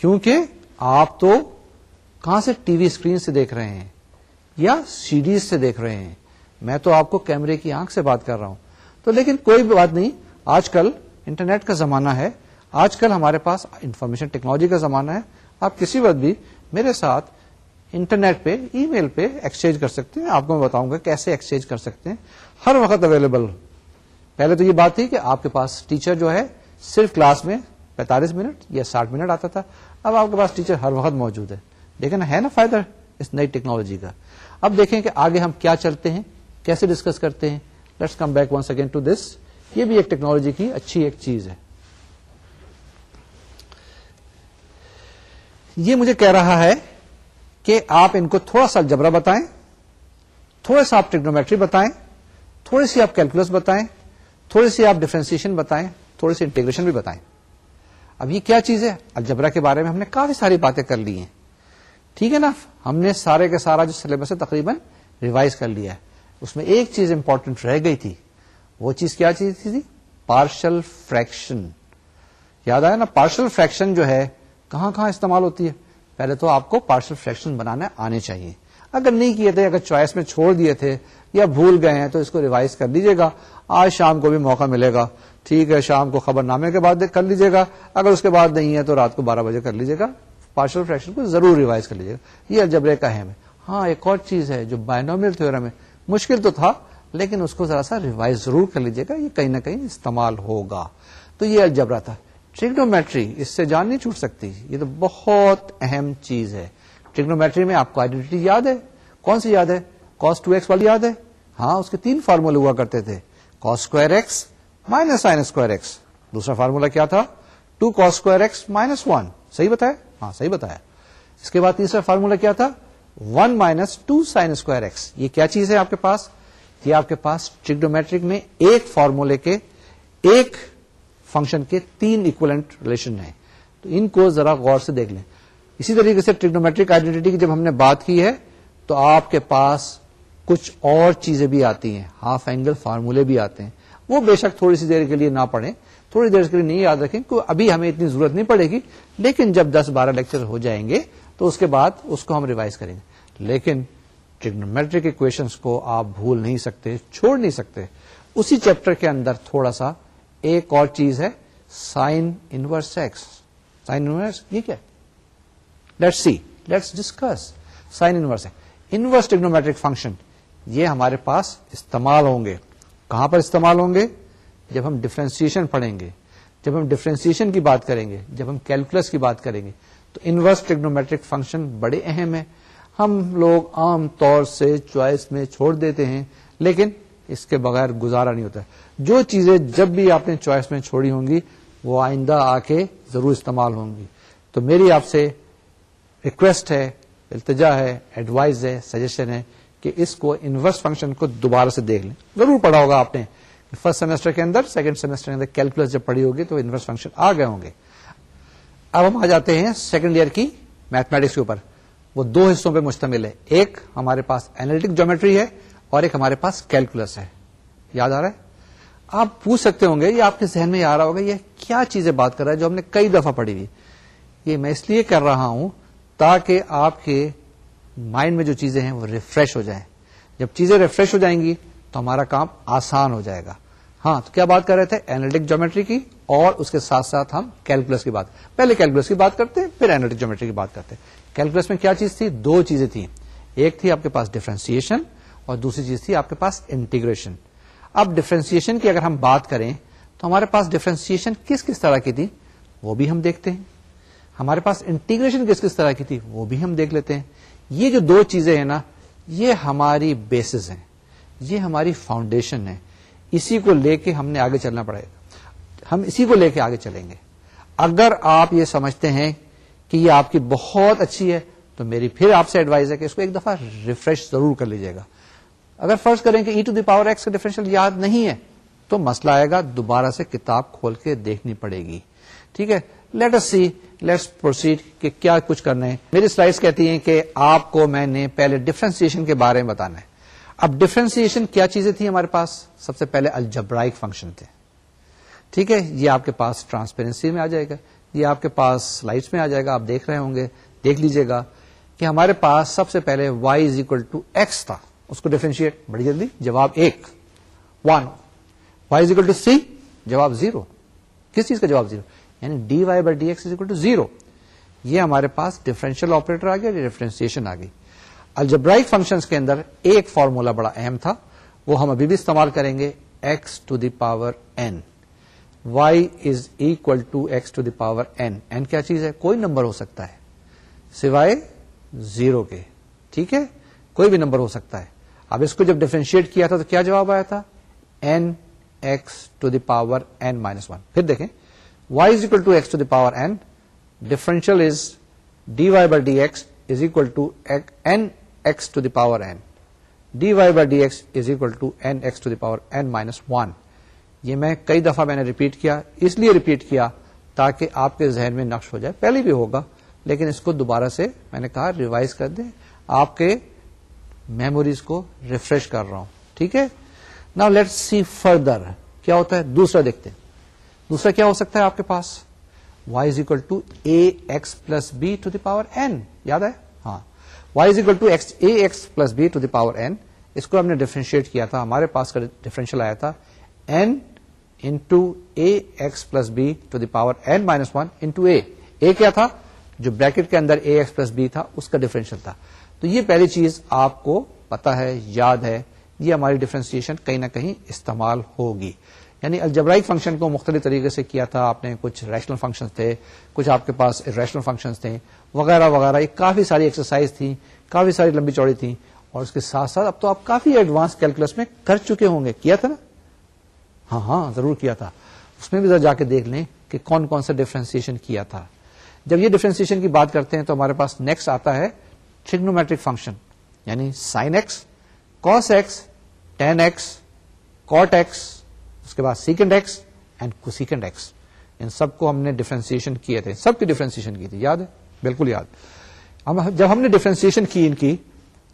کیونکہ آپ تو کہاں سے ٹی وی اسکرین سے دیکھ رہے ہیں یا سی ڈیز سے دیکھ رہے ہیں؟ میں تو آپ کو کیمرے کی آنکھ سے بات کر رہا ہوں. تو لیکن کوئی بھی بات نہیں. آج کل انٹرنیٹ کا زمانہ ہے. آج کل ہمارے پاس انفارمیشن ٹیکنالوجی کا زمانہ ہے. آپ کسی وقت بھی میرے ساتھ انٹرنیٹ پہ، ای میل پہ ایکسچینج کر سکتے ہیں۔ آپ کو میں بتاؤں گا کیسے ایکسچینج کر سکتے ہیں۔ ہر وقت اویلیبل پہلے تو یہ بات تھی کہ آپ کے پاس ٹیچر جو ہے، صرف کلاس میں پینتالیس منٹ یا ساٹھ منٹ آتا تھا۔ اب آپ کے پاس ٹیچر ہر وقت موجود ہے۔ لیکن ہے نا فائدہ اس نئی ٹیکنالوجی کا۔ اب دیکھیں کہ آگے ہم کیا چلتے ہیں، کیسے ڈسکس کرتے ہیں۔ Let's come back once again to this یہ بھی ایک ٹیکنالوجی کی اچھی ایک چیز ہے۔ یہ مجھے کہہ رہا ہے کہ آپ ان کو تھوڑا سا جبرا بتائیں تھوڑا سا آپ ٹیکنومیٹری بتائیں، تھوڑی سی آپ کیلکولس بتائیں، تھوڑی سی آپ ڈفرینسیشن بتائیں، تھوڑی سی انٹیگریشن بھی بتائیں۔ اب یہ کیا چیز ہے؟ الجبرا کے بارے میں ہم نے کافی ساری باتیں کر لی ہیں۔ ٹھیک ہے نا؟ ہم نے سارے کے سارا جو سلیبس ہے تقریباً ریوائز کر لیا ہے۔ اس میں ایک چیز امپورٹنٹ رہ گئی تھی۔ وہ چیز کیا چیز تھی جی؟ پارشل فریکشن یاد آیا نا؟ پارشل فریکشن جو ہے، کہاں کہاں استعمال ہوتی ہے؟ پہلے تو آپ کو پارشل فریکشن بنانے آنے چاہیے۔ اگر نہیں کیے تھے، اگر چوائس میں چھوڑ دیے تھے یا بھول گئے ہیں، تو اس کو ریوائز کر لیجیے گا۔ آج شام کو بھی موقع ملے گا۔ ٹھیک ہے، شام کو خبر نامے کے بعد کر لیجیے گا۔ اگر اس کے بعد نہیں ہے، تو رات کو بارہ بجے کر لیجیے گا۔ پارشل فریکشن کو ضرور ریوائز کر لیجیے گا۔ یہ الجبرے کا اہم ہے۔ ہاں ایک اور چیز ہے جو بائنومیل تھورم ہے۔ مشکل تو تھا، لیکن اس کو ذرا سا ریوائز ضرور کر لیجیے گا۔ یہ کہیں نہ کہیں استعمال ہوگا۔ تو یہ الجبرا تھا۔ ٹریگنومیٹری اس سے جان نہیں چھوٹ سکتی۔ یہ تو بہت اہم چیز ہے۔ ٹریگنومیٹری میں آپ کو آئیڈینٹی یاد ہے؟ کون سی یاد ہے؟ کاس ٹو ایکس والی یاد ہے؟ ہاں اس کے تین فارمولے ہوا کرتے تھے۔ Cos square x minus sine square x دوسرا فارمولا کیا تھا؟ Two cos square x minus one صحیح بتایا؟ ہاں صحیح بتایا۔ اس کے بعد تیسرا فارمولا کیا تھا؟ One minus two sine square x یہ کیا چیز ہے آپ کے پاس؟ یہ آپ کے پاس ٹریگنومیٹرک میں ایک فارمولے کے ایک فنکشن کے تین اکولنٹ ریلیشن ہیں۔ تو ان کو ذرا غور سے دیکھ لیں۔ اسی طریقے سے ٹریگنومیٹرک آئیڈینٹی کی جب ہم نے بات کی ہے، تو آپ کے پاس کچھ اور چیزیں بھی آتی ہیں۔ ہاف اینگل فارمولے بھی آتے ہیں۔ وہ بے شک تھوڑی سی دیر کے لیے نہ پڑھیں۔ تھوڑی دیر کے لیے نہیں یاد رکھیں کہ ابھی ہمیں اتنی ضرورت نہیں پڑے گی۔ لیکن جب دس بارہ لیکچر ہو جائیں گے، تو اس کے بعد اس کو ہم ریوائز کریں گے۔ لیکن ٹریگنومیٹرک اکویشنس کو آپ بھول نہیں سکتے، چھوڑ نہیں سکتے۔ اسی چیپٹر کے اندر تھوڑا سا ایک اور چیز ہے، sine inverse x. Sine inverse, یہ کیا let see let's discuss sine inverse inverse trigonometric function, یہ ہمارے پاس استعمال ہوں گے۔ کہاں پر استعمال ہوں گے؟ جب ہم ڈفرینسیشن پڑھیں گے۔ جب ہم ڈفرینسیشن کی بات کریں گے، جب ہم کیلکولس کی بات کریں گے، تو انورس ٹیگنومیٹرک فنکشن بڑے اہم ہے ہم لوگ عام طور سے چوائس میں چھوڑ دیتے ہیں، لیکن اس کے بغیر گزارا نہیں ہوتا۔ جو چیزیں جب بھی آپ نے چوائس میں چھوڑی ہوں گی، وہ آئندہ آ کے ضرور استعمال ہوں گی۔ تو میری آپ سے ریکویسٹ ہے، التجا ہے ایڈوائز ہے سجیشن ہے کہ اس کو انورس فنکشن کو دوبارہ سے دیکھ لیں۔ ضرور پڑھا ہوگا آپ نے۔ فرسٹ سیمسٹر کے اندر سیکنڈ سیمسٹر کے اندر کیلکولس جب پڑھی ہوگی تو انورس فنکشن آ گئے ہوں گے۔ اب ہم آ جاتے ہیں سیکنڈ ایئر کی میتھمیٹکس کے اوپر۔ وہ دو حصوں پہ مشتمل ہے۔ ایک ہمارے پاس اینالٹک جیومیٹری ہے اور ایک ہمارے پاس کیلکولس ہے۔ یاد آ رہا ہے؟ آپ پوچھ سکتے ہوں گے، یہ آپ کے ذہن میں آ رہا ہوگا، یہ کیا چیزیں بات کر رہا ہے جو ہم نے کئی دفعہ پڑھی ہوئی؟ یہ میں اس لیے کر رہا ہوں تاکہ آپ کے مائنڈ میں جو چیزیں ہیں وہ ریفریش ہو جائیں۔ جب چیزیں ریفریش ہو جائیں گی تو ہمارا کام آسان ہو جائے گا۔ ہاں تو کیا بات کر رہے تھے؟ اینالٹک جیومیٹری کی اور اس کے ساتھ ساتھ ہم کیلکولس کی بات۔ پہلے کیلکولس کی بات کرتے، پھر اینالٹک جیومیٹری کی بات کرتے۔ کیلکولس میں کیا چیز تھی؟ دو چیزیں تھیں۔ ایک تھی آپ کے پاس ڈفرینسیشن اور دوسری چیز تھی آپ کے پاس انٹیگریشن اب ڈفرینسیشن کی اگر ہم بات کریں تو ہمارے پاس ڈفرینسیشن کس کس طرح کی تھی؟ وہ بھی ہم دیکھتے ہیں۔ ہمارے پاس انٹیگریشن کس کس طرح کی تھی؟ وہ بھی ہم دیکھ لیتے ہیں۔ یہ جو دو چیزیں ہیں نا، یہ ہماری بیسز ہیں۔ یہ ہماری فاؤنڈیشن ہے اسی کو لے کے ہم نے آگے چلنا پڑے گا۔ ہم اسی کو لے کے آگے چلیں گے۔ اگر آپ یہ سمجھتے ہیں کہ یہ آپ کی بہت اچھی ہے، تو میری پھر آپ سے ایڈوائز ہے کہ اس کو ایک دفعہ ریفریش ضرور کر لیجیے گا۔ اگر فرض کریں کہ e to the power x کا ڈیفرنشیل یاد نہیں ہے، تو مسئلہ آئے گا دوبارہ سے کتاب کھول کے دیکھنی پڑے گی۔ ٹھیک ہے؟ Let's see let's proceed کہ کیا کچھ کرنا ہے۔ میری سلائڈس کہتی ہیں کہ آپ کو میں نے پہلے ڈفرینسیشن کے بارے میں بتانا ہے۔ اب ڈفرینسیشن کیا چیزیں تھیں ہمارے پاس؟ سب سے پہلے الجبرائک فنکشن تھے۔ ٹھیک ہے؟ یہ آپ کے پاس ٹرانسپیرنسی میں آ جائے گا۔ یہ آپ کے پاس سلائڈس میں آ جائے گا۔ آپ دیکھ رہے ہوں گے۔ دیکھ لیجیے گا کہ ہمارے پاس سب سے پہلے y is equal to x تھا۔ اس کو ڈیفرینشیٹ بڑی جلدی، جواب ایک one y is equal to c جواب زیرو کس چیز کا جواب زیرو یعنی d y by d x is equal to zero یہ ہمارے پاس ڈفرینشیل آپریٹر آ گیا ڈیفرینسیشن آ گئی۔ الجبرائک فنکشن کے اندر ایک فارمولا بڑا اہم تھا، وہ ہم ابھی بھی استعمال کریں گے x to the power n y is equal to x to the power n n کیا چیز ہے؟ کوئی نمبر ہو سکتا ہے۔ سوائے زیرو کے، ٹھیک ہے؟ کوئی بھی نمبر ہو سکتا ہے۔ اب اس کو جب ڈیفرینشیٹ کیا تھا تو کیا جواب آیا تھا؟ N x to the power n minus one پھر دیکھیں y is equal to x to the power n differential is d y by d x is equal to n x to the power n d y by d x is equal to n x to the power n minus one یہ میں کئی دفعہ میں نے repeat کیا، اس لیے repeat کیا تاکہ آپ کے ذہن میں نقش ہو جائے۔ پہلے بھی ہوگا، لیکن اس کو دوبارہ سے میں نے کہا ریوائز کر دیں۔ آپ کے میموریز کو ریفریش کر رہا ہوں۔ ٹھیک ہے؟ نا لیٹ سی فردر کیا ہوتا ہے؟ دوسرا دیکھتے ہیں۔ دوسرا کیا ہو سکتا ہے آپ کے پاس؟ Y is equal to a x plus b to the power n یاد ہے؟ ہاں۔ Y is equal to x a x plus b to the power n اس کو ہم نے ڈیفرینشیٹ کیا تھا۔ ہمارے پاس کا ڈیفرنشیل آیا تھا۔ N into a x plus b to the power n minus one into a a کیا تھا؟ جو بریکٹ کے اندر اے ایکس پلس بی تھا، اس کا ڈفرینشیل تھا۔ تو یہ پہلی چیز آپ کو پتا ہے، یاد ہے، یہ ہماری ڈفرینسیشن کہیں نہ کہیں استعمال ہوگی۔ یعنی الجبرائک فنکشن کو مختلف طریقے سے کیا تھا، آپ نے کچھ ریشنل فنکشن تھے، کچھ آپ کے پاس ریشنل فنکشن تھے، وغیرہ وغیرہ۔ یہ کافی ساری ایکسرسائز تھی، کافی ساری لمبی چوڑی تھی۔ اور اس کے ساتھ ساتھ اب تو آپ کافی ایڈوانس کیلکولس میں کر چکے ہوں گے۔ کیا تھا نا؟ ہاں ہاں ضرور کیا تھا۔ اس میں بھی ذرا جا کے دیکھ لیں کہ کون کون سا ڈفرینسیشن کیا تھا۔ جب یہ ڈفرینسیشن کی بات کرتے ہیں تو ہمارے پاس نیکسٹ آتا ہے۔ ٹریگنومیٹرک فنکشن یعنی sine x cos x tan x cot x اس کے بعد secant x and cosecant x ان سب کو ہم نے ڈفرینسیشن کیے تھے۔ سب کی ڈفرینسیشن کی تھی، یاد ہے؟ بالکل یاد۔ ہم جب ہم نے ڈفرینسیشن کی ان کی،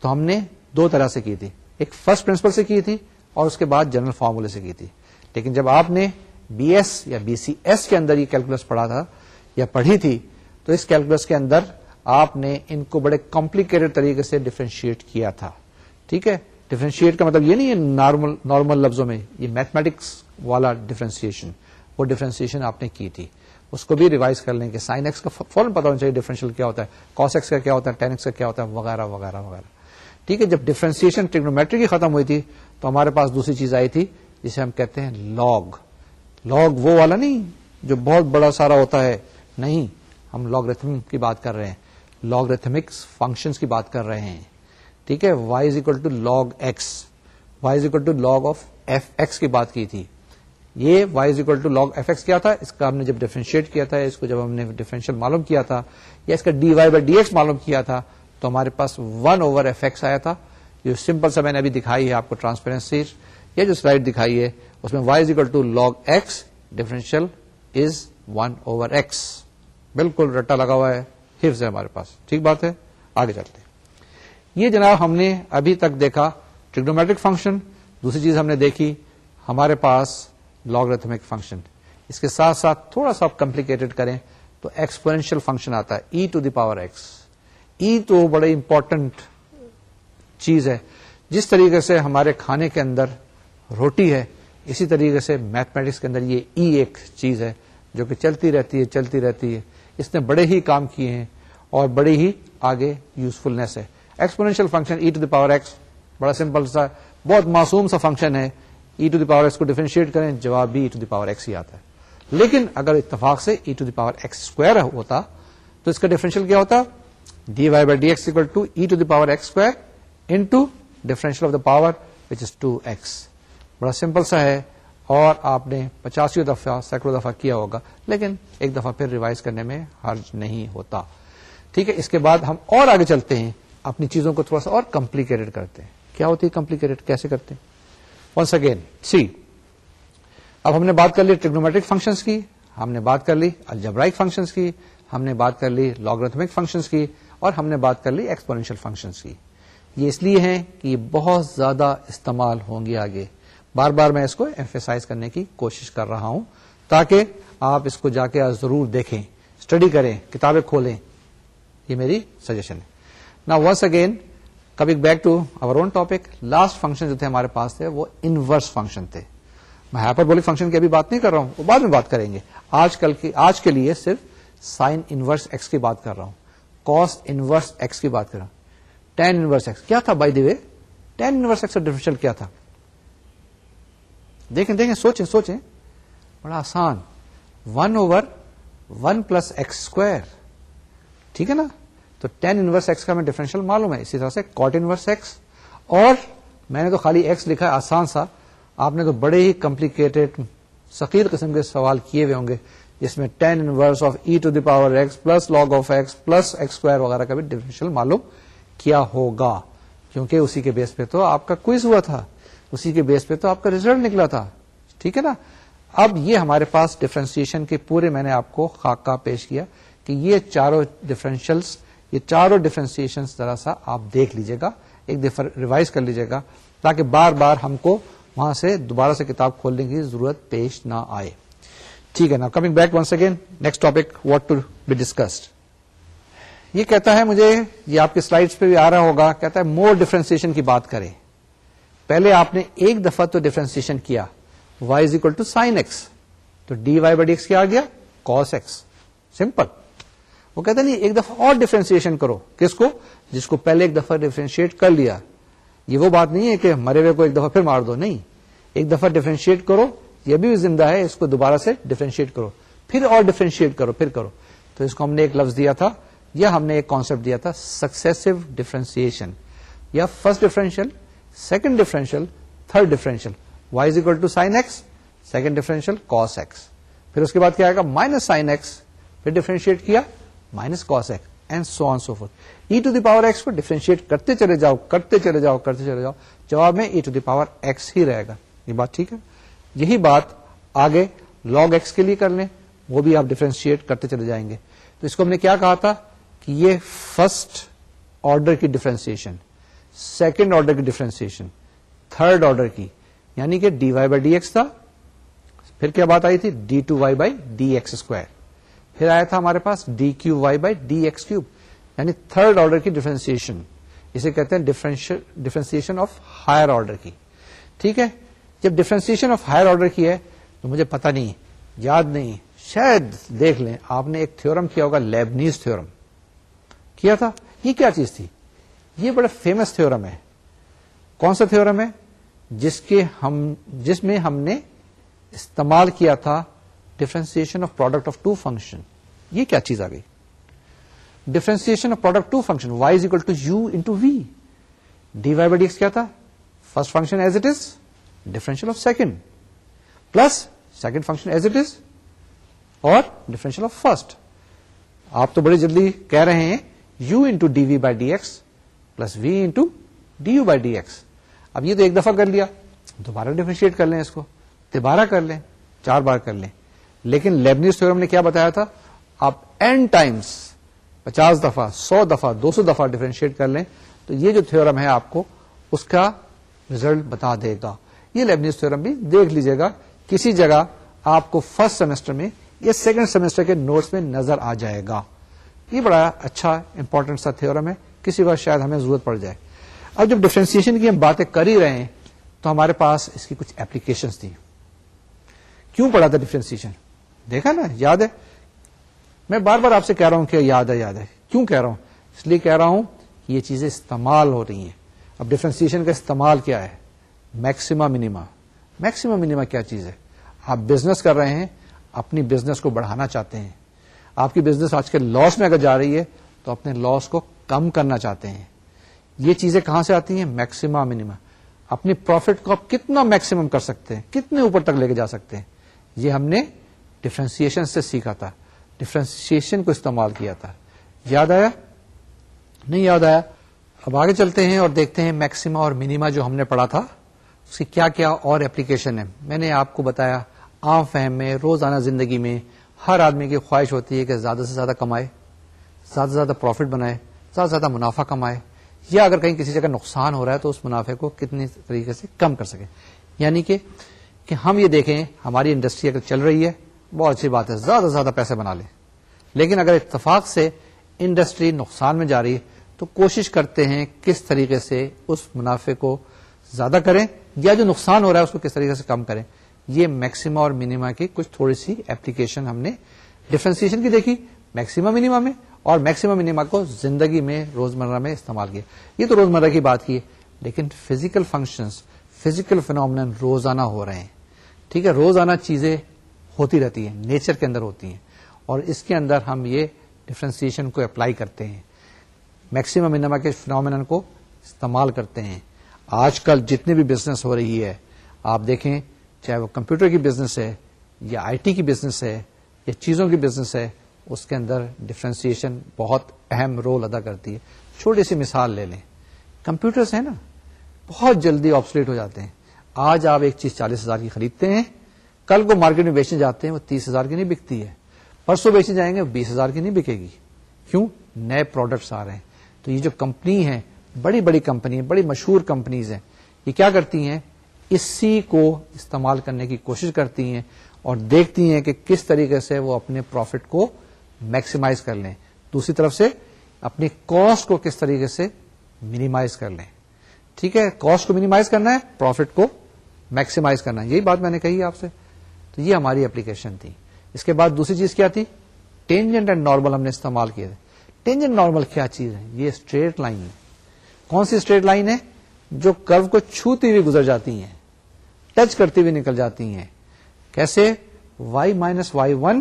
تو ہم نے دو طرح سے کی تھی۔ ایک فرسٹ پرنسپل سے کی تھی اور اس کے بعد جنرل فارمولے سے کی تھی۔ لیکن جب آپ نے بی ایس یا بی سی ایس کے اندر یہ کیلکولس پڑھا تھا یا پڑھی تھی، تو اس کیلکولس کے اندر آپ نے ان کو بڑے کمپلیکیٹڈ طریقے سے ڈفرینشیٹ کیا تھا۔ ٹھیک ہے؟ ڈفرینشیٹ کا مطلب یہ نہیں ہے نارمل نارمل لفظوں میں، یہ میتھمیٹکس والا ڈفرینسیشن وہ ڈفرینسیشن آپ نے کی تھی۔ اس کو بھی ریوائز کر لیں کہ سائن ایکس کا فوراً پتا ہونا چاہیے ڈفرینشیل کیا ہوتا ہے۔ کاس ایکس کا کیا ہوتا ہے ٹین ایکس کا کیا ہوتا ہے، وغیرہ وغیرہ وغیرہ۔ ٹھیک ہے؟ جب ڈفرینسیشن ٹیکنومیٹری کی ختم ہوئی تھی تو ہمارے پاس دوسری چیز آئی تھی، جسے ہم کہتے ہیں لاگ لاگ وہ والا نہیں جو بہت بڑا سارا ہوتا ہے۔ نہیں، ہم لاگ ریتھم کی بات کر رہے ہیں۔ لاگ ریتھمکس فنکشن کی بات کر رہے ہیں۔ ٹھیک ہے؟ Y is equal to log x y is equal to log of f x کی بات کی تھی۔ یہ y is equal to log f x کیا تھا؟ اس کا ہم نے جب ڈیفرینشیٹ کیا تھا، اس کو جب ہم نے ڈیفرنشیل معلوم کیا تھا یا اس کا d y by d x معلوم کیا تھا، تو ہمارے پاس ون اوور ایف ایکس آیا تھا۔ جو سمپل سا میں نے ابھی دکھائی ہے آپ کو ٹرانسپیرنسی یا جو سلائڈ دکھائی ہے، اس میں y is equal to log x differential is one over x بالکل رٹا لگا ہوا ہے۔ حفظ ہے ہمارے پاس۔ ٹھیک بات ہے؟ آگے چلتے یہ جناب ہم نے ابھی تک دیکھا ٹریگنومیٹرک فنکشن۔ دوسری چیز ہم نے دیکھی ہمارے پاس لاگریتھمک فنکشن۔ اس کے ساتھ ساتھ تھوڑا سا کمپلیکیٹڈ کریں تو ایکسپورینشیل فنکشن آتا ہے e to the power x e تو بڑے امپورٹنٹ چیز ہے۔ جس طریقے سے ہمارے کھانے کے اندر روٹی ہے، اسی طریقے سے میتھمیٹکس کے اندر یہ ای ایک چیز ہے جو کہ چلتی رہتی ہے، چلتی رہتی ہے۔ اس نے بڑے ہی کام کیے ہیں اور بڑے ہی آگے یوزفلنیس ہے۔ Exponential function e to the power x بڑا سمپل سا، بہت معصوم سا فنکشن ہے۔ E to the power x کو ڈیفرینشیٹ کریں، جواب بھی e to the power x ہی آتا ہے۔ لیکن اگر اتفاق سے e to the power x square ہوتا، تو اس کا ڈیفرنشیل کیا ہوتا؟ D y by d x equal to e to the power x square into differential of the power which is two x بڑا سمپل سا ہے۔ اور آپ نے پچاسی دفعہ سینکڑوں دفعہ کیا ہوگا، لیکن ایک دفعہ پھر ریوائز کرنے میں حرج نہیں ہوتا۔ ٹھیک ہے، اس کے بعد ہم اور آگے چلتے ہیں۔ اپنی چیزوں کو تھوڑا سا اور کمپلیکیٹڈ کرتے ہیں۔ کیا ہوتی ہے کمپلیکیٹڈ کیسے کرتے ہیں؟ ونس اگین سی اب ہم نے بات کر لی ٹیکنومیٹرک فنکشنس کی، ہم نے بات کر لی الجبرائک فنکشنس کی، ہم نے بات کر لی لاگرتھمک فنکشنس کی، اور ہم نے بات کر لی ایکسپورینشیل فنکشنس کی۔ یہ اس لیے ہیں کہ یہ بہت زیادہ استعمال ہوں گی آگے۔ بار بار میں اس کو ایمفیسائز کرنے کی کوشش کر رہا ہوں تاکہ آپ اس کو جا کے ضرور دیکھیں اسٹڈی کریں، کتابیں کھولیں۔ یہ میری سجیشن ہے۔ نا once again coming back to our own topic last function جو تھے ہمارے پاس تھے وہ انورس فنکشن تھے۔ میں ہائپر بولک فنکشن کی ابھی بات نہیں کر رہا ہوں، وہ بعد میں بات کریں گے۔ آج کل کی آج کے لیے صرف سائن انورس ایکس کی بات کر رہا ہوں۔ کاس انورس ایکس کی بات کر رہا ہوں۔ ٹین انورس ایکس کیا تھا by the way tan inverse x کا ڈیفرنشیل کیا تھا؟ دیکھیں دیکھیں، سوچیں سوچیں۔ بڑا آسان۔ One over one plus x square ٹھیک ہے نا؟ تو ٹین انورس ایکس کا میں ڈیفرنشیل معلوم ہے۔ اسی طرح سے کاٹ انورس ایکس اور میں نے تو خالی ایکس لکھا ہے، آسان سا۔ آپ نے تو بڑے ہی کمپلیکیٹڈ سکیل قسم کے سوال کیے ہوئے ہوں گے۔ جس میں tan inverse of e to the power x plus log of x plus x square وغیرہ کا بھی ڈیفرنشیل معلوم کیا ہوگا۔ کیونکہ اسی کے بیس پہ تو آپ کا کوئز ہوا تھا۔ اسی کے بیس پہ تو آپ کا ریزلٹ نکلا تھا۔ ٹھیک ہے نا؟ اب یہ ہمارے پاس ڈفرینسیشن کے پورے میں نے آپ کو خاکہ پیش کیا کہ یہ چاروں ڈفرینشیلس یہ چاروں ڈفرینسیشن ذرا سا آپ دیکھ لیجیے گا، ایک دفعہ ریوائز کر لیجیے گا تاکہ بار بار ہم کو وہاں سے دوبارہ سے کتاب کھولنے کی ضرورت پیش نہ آئے۔ ٹھیک ہے نا؟ Coming back once again next topic what to be discussed یہ کہتا ہے مجھے، یہ آپ کے سلائڈس پہ بھی آ رہا ہوگا، کہتا ہے مور ڈفرینسیشن کی بات کریں۔ پہلے آپ نے ایک دفعہ تو ڈفرینسیشن کیا. Y is equal to sine x تو ڈی وائی بائی ایکس کیا آ گیا? کاس ایکس سمپل وہ کہتے نہیں، ایک دفعہ اور ڈفرینسیشن کرو. کس کو؟ جس کو پہلے ایک دفعہ ڈیفرینشیٹ کر لیا. یہ وہ بات نہیں ہے کہ مرے ہوئے کو ایک دفعہ پھر مار دو، نہیں. ایک دفعہ ڈیفرینشیٹ کرو، یہ بھی زندہ ہے، اس کو دوبارہ سے ڈیفرینشیٹ کرو. پھر اور ڈیفرینشیٹ کرو، پھر کرو. تو اس کو ہم نے ایک لفظ دیا تھا، یا ہم نے ایک کانسپٹ دیا تھا سکسیسو ڈیفرینسیشن یا first differential second differential third differential y is equal to sine x second differential cos x پھر اس کے بعد کیا آئے گا مائنس سائن ایکس پھر ڈیفرنشیٹ کیا minus cos x and so on so forth e to the power x کو ڈیفرنشیٹ کرتے چلے جاؤ کرتے چلے جاؤ کرتے چلے جاؤ جواب میں e to the power x ہی رہے گا یہ بات ٹھیک ہے یہی بات آگے لاگ ایکس کے لیے کر لیں وہ بھی آپ ڈیفرینشیٹ کرتے چلے جائیں گے تو اس کو ہم نے کیا کہا تھا کہ یہ فرسٹ آرڈر کی ڈفرینسیشن سیکنڈ آرڈر کی ڈفرینسیشن تھرڈ آرڈر کی یعنی کہ d y by d x تھا پھر کیا بات آئی تھی d two y by d x square پھر آیا تھا ہمارے پاس d cube y by d x cube یعنی تھرڈ آرڈر کی ڈفرینسیشن اسے کہتے ہیں ڈفرینسیشن آف ہائر آرڈر کی ٹھیک ہے جب ڈفرینسیشن آف ہائر آرڈر کی ہے تو مجھے پتا نہیں یاد نہیں شاید دیکھ لیں آپ نے ایک تھورم کیا ہوگا لیبنیز تھورم کیا تھا یہ کیا چیز تھی یہ بڑا فیمس تھورم ہے۔ کون سا تھورم ہے؟ جس کے ہم جس میں ہم نے استعمال کیا تھا differentiation of product of two function یہ کیا چیز آ گئی؟ Differentiation of product two function y is equal to u into v d y by d x کیا تھا؟ First function as it is differential of second plus second function as it is اور differential of first آپ تو بڑی جلدی کہہ رہے ہیں u into d v by d x plus v into d u by d x اب یہ تو ایک دفعہ کر لیا، دوبارہ ڈیفرینشیٹ کر لیں اس کو دوبارہ کر لیں، چار بار کر لیں۔ لیکن لیبنیز تھورم نے کیا بتایا تھا؟ آپ این ٹائمس پچاس دفعہ، سو دفعہ، دو سو دفعہ ڈیفرینشیٹ کر لیں، تو یہ جو تھورم ہے آپ کو، اس کا ریزلٹ بتا دے گا۔ یہ لیبنیز تھورم بھی دیکھ لیجیے گا، کسی جگہ آپ کو فرسٹ سیمسٹر میں یا سیکنڈ سیمسٹر کے نوٹس میں نظر آ جائے گا۔ یہ بڑا اچھا امپورٹنٹ سا تھورم ہے۔ کسی بار شاید ہمیں ضرورت پڑ جائے۔ اب جب ڈفرینسیشن کی ہم باتیں کر ہی رہے ہیں، تو ہمارے پاس اس کی کچھ ایپلیکیشن تھی کیوں پڑا تھا ڈفرینسیشن دیکھا نا، یاد ہے؟ میں بار بار آپ سے کہہ رہا ہوں کہ یاد ہے یاد ہے۔ کیوں کہہ رہا ہوں؟ اس لیے کہہ رہا ہوں کہ یہ چیزیں استعمال ہو رہی ہیں۔ اب ڈفرینسیشن کا استعمال کیا ہے؟ میکسیما منیما میکسیمم منیما کیا چیز ہے؟ آپ بزنس کر رہے ہیں، اپنی بزنس کو بڑھانا چاہتے ہیں۔ آپ کی بزنس آج کل لاس میں اگر جا رہی ہے، تو اپنے لاس کو کم کرنا چاہتے ہیں۔ یہ چیزیں کہاں سے آتی ہیں؟ میکسیما منیما اپنی پروفٹ کو آپ کتنا میکسیمم کر سکتے ہیں؟ کتنے اوپر تک لے کے جا سکتے ہیں؟ یہ ہم نے ڈفرینسیشن سے سیکھا تھا۔ ڈفرینسیشن کو استعمال کیا تھا۔ یاد آیا؟ نہیں یاد آیا؟ اب آگے چلتے ہیں اور دیکھتے ہیں میکسیما اور منیما جو ہم نے پڑھا تھا۔ اس کی کیا کیا اور اپلیکیشن ہے۔ میں نے آپ کو بتایا، عام فہم میں، روزانہ زندگی میں ہر آدمی کی خواہش ہوتی ہے کہ زیادہ سے زیادہ کمائے، زیادہ سے زیادہ پروفٹ بنائے۔ زیادہ سے زیادہ منافع کمائے یا اگر کہیں کسی جگہ نقصان ہو رہا ہے تو اس منافع کو کتنی طریقے سے کم کر سکے۔ یعنی کہ کہ ہم یہ دیکھیں، ہماری انڈسٹری اگر چل رہی ہے، بہت اچھی بات ہے، زیادہ سے زیادہ پیسے بنا لیں۔ لیکن اگر اتفاق سے انڈسٹری نقصان میں جا رہی ہے تو کوشش کرتے ہیں کس طریقے سے اس منافع کو زیادہ کریں یا جو نقصان ہو رہا ہے اس کو کس طریقے سے کم کریں۔ یہ میکسیما اور منیما کی کچھ تھوڑی سی ایپلیکیشن ہم نے ڈفرینسیشن کی دیکھی، میکسیما منیما میں اور میکسیما منیما کو زندگی میں روزمرہ میں استعمال کیا۔ یہ تو روزمرہ کی بات کی لیکن فزیکل فنکشنز فزیکل فینومن روزانہ ہو رہے ہیں۔ ٹھیک ہے، روزانہ چیزیں ہوتی رہتی ہیں نیچر کے اندر ہوتی ہیں۔ اور اس کے اندر ہم یہ ڈفرینسیشن کو اپلائی کرتے ہیں۔ میکسیمم منیما کے فینومین کو استعمال کرتے ہیں۔ آج کل جتنی بھی بزنس ہو رہی ہے، آپ دیکھیں، چاہے وہ کمپیوٹر کی بزنس ہے یا آئی ٹی کی بزنس ہے یا چیزوں کی بزنس ہے اس کے اندر ڈفرینسیشن بہت اہم رول ادا کرتی ہے۔ چھوٹی سی مثال لے لیں۔ کمپیوٹرس ہیں نا، بہت جلدی آپسلیٹ ہو جاتے ہیں۔ آج آپ ایک چیز چالیس ہزار کی خریدتے ہیں، کل کو مارکیٹ میں بیچنے جاتے ہیں، وہ تیس ہزار کی نہیں بکتی ہے۔ پرسوں بیچنے جائیں گے، وہ بیس ہزار کی نہیں بکے گی۔ کیوں؟ نئے پروڈکٹس آ رہے ہیں۔ تو یہ جو کمپنی ہے بڑی بڑی کمپنی بڑی مشہور کمپنیز ہیں، یہ کیا کرتی ہیں؟ اسی کو استعمال کرنے کی کوشش کرتی ہیں اور دیکھتی ہیں کہ کس طریقے سے وہ اپنے پروفٹ کو میکسیمائز کر لیں۔ دوسری طرف سے اپنی کاسٹ کو کس طریقے سے منیمائز کر لیں۔ ٹھیک ہے کاسٹ کو منیمائز کرنا ہے پروفٹ کو میکسیمائز کرنا ہے۔ یہی بات میں نے کہی آپ سے۔ تو یہ ہماری اپلیکیشن تھی۔ اس کے بعد دوسری چیز کیا تھی؟ ٹینجنٹ اینڈ نارمل ہم نے استعمال کیے تھے۔ ٹینجنٹ نارمل کیا چیز ہے؟ یہ اسٹریٹ لائن ہے۔ کون سی اسٹریٹ لائن ہے؟ جو کرو کو چھوتی ہوئی گزر جاتی ہیں ٹچ کرتی ہوئی نکل جاتی ہیں۔ کیسے؟ Y minus y one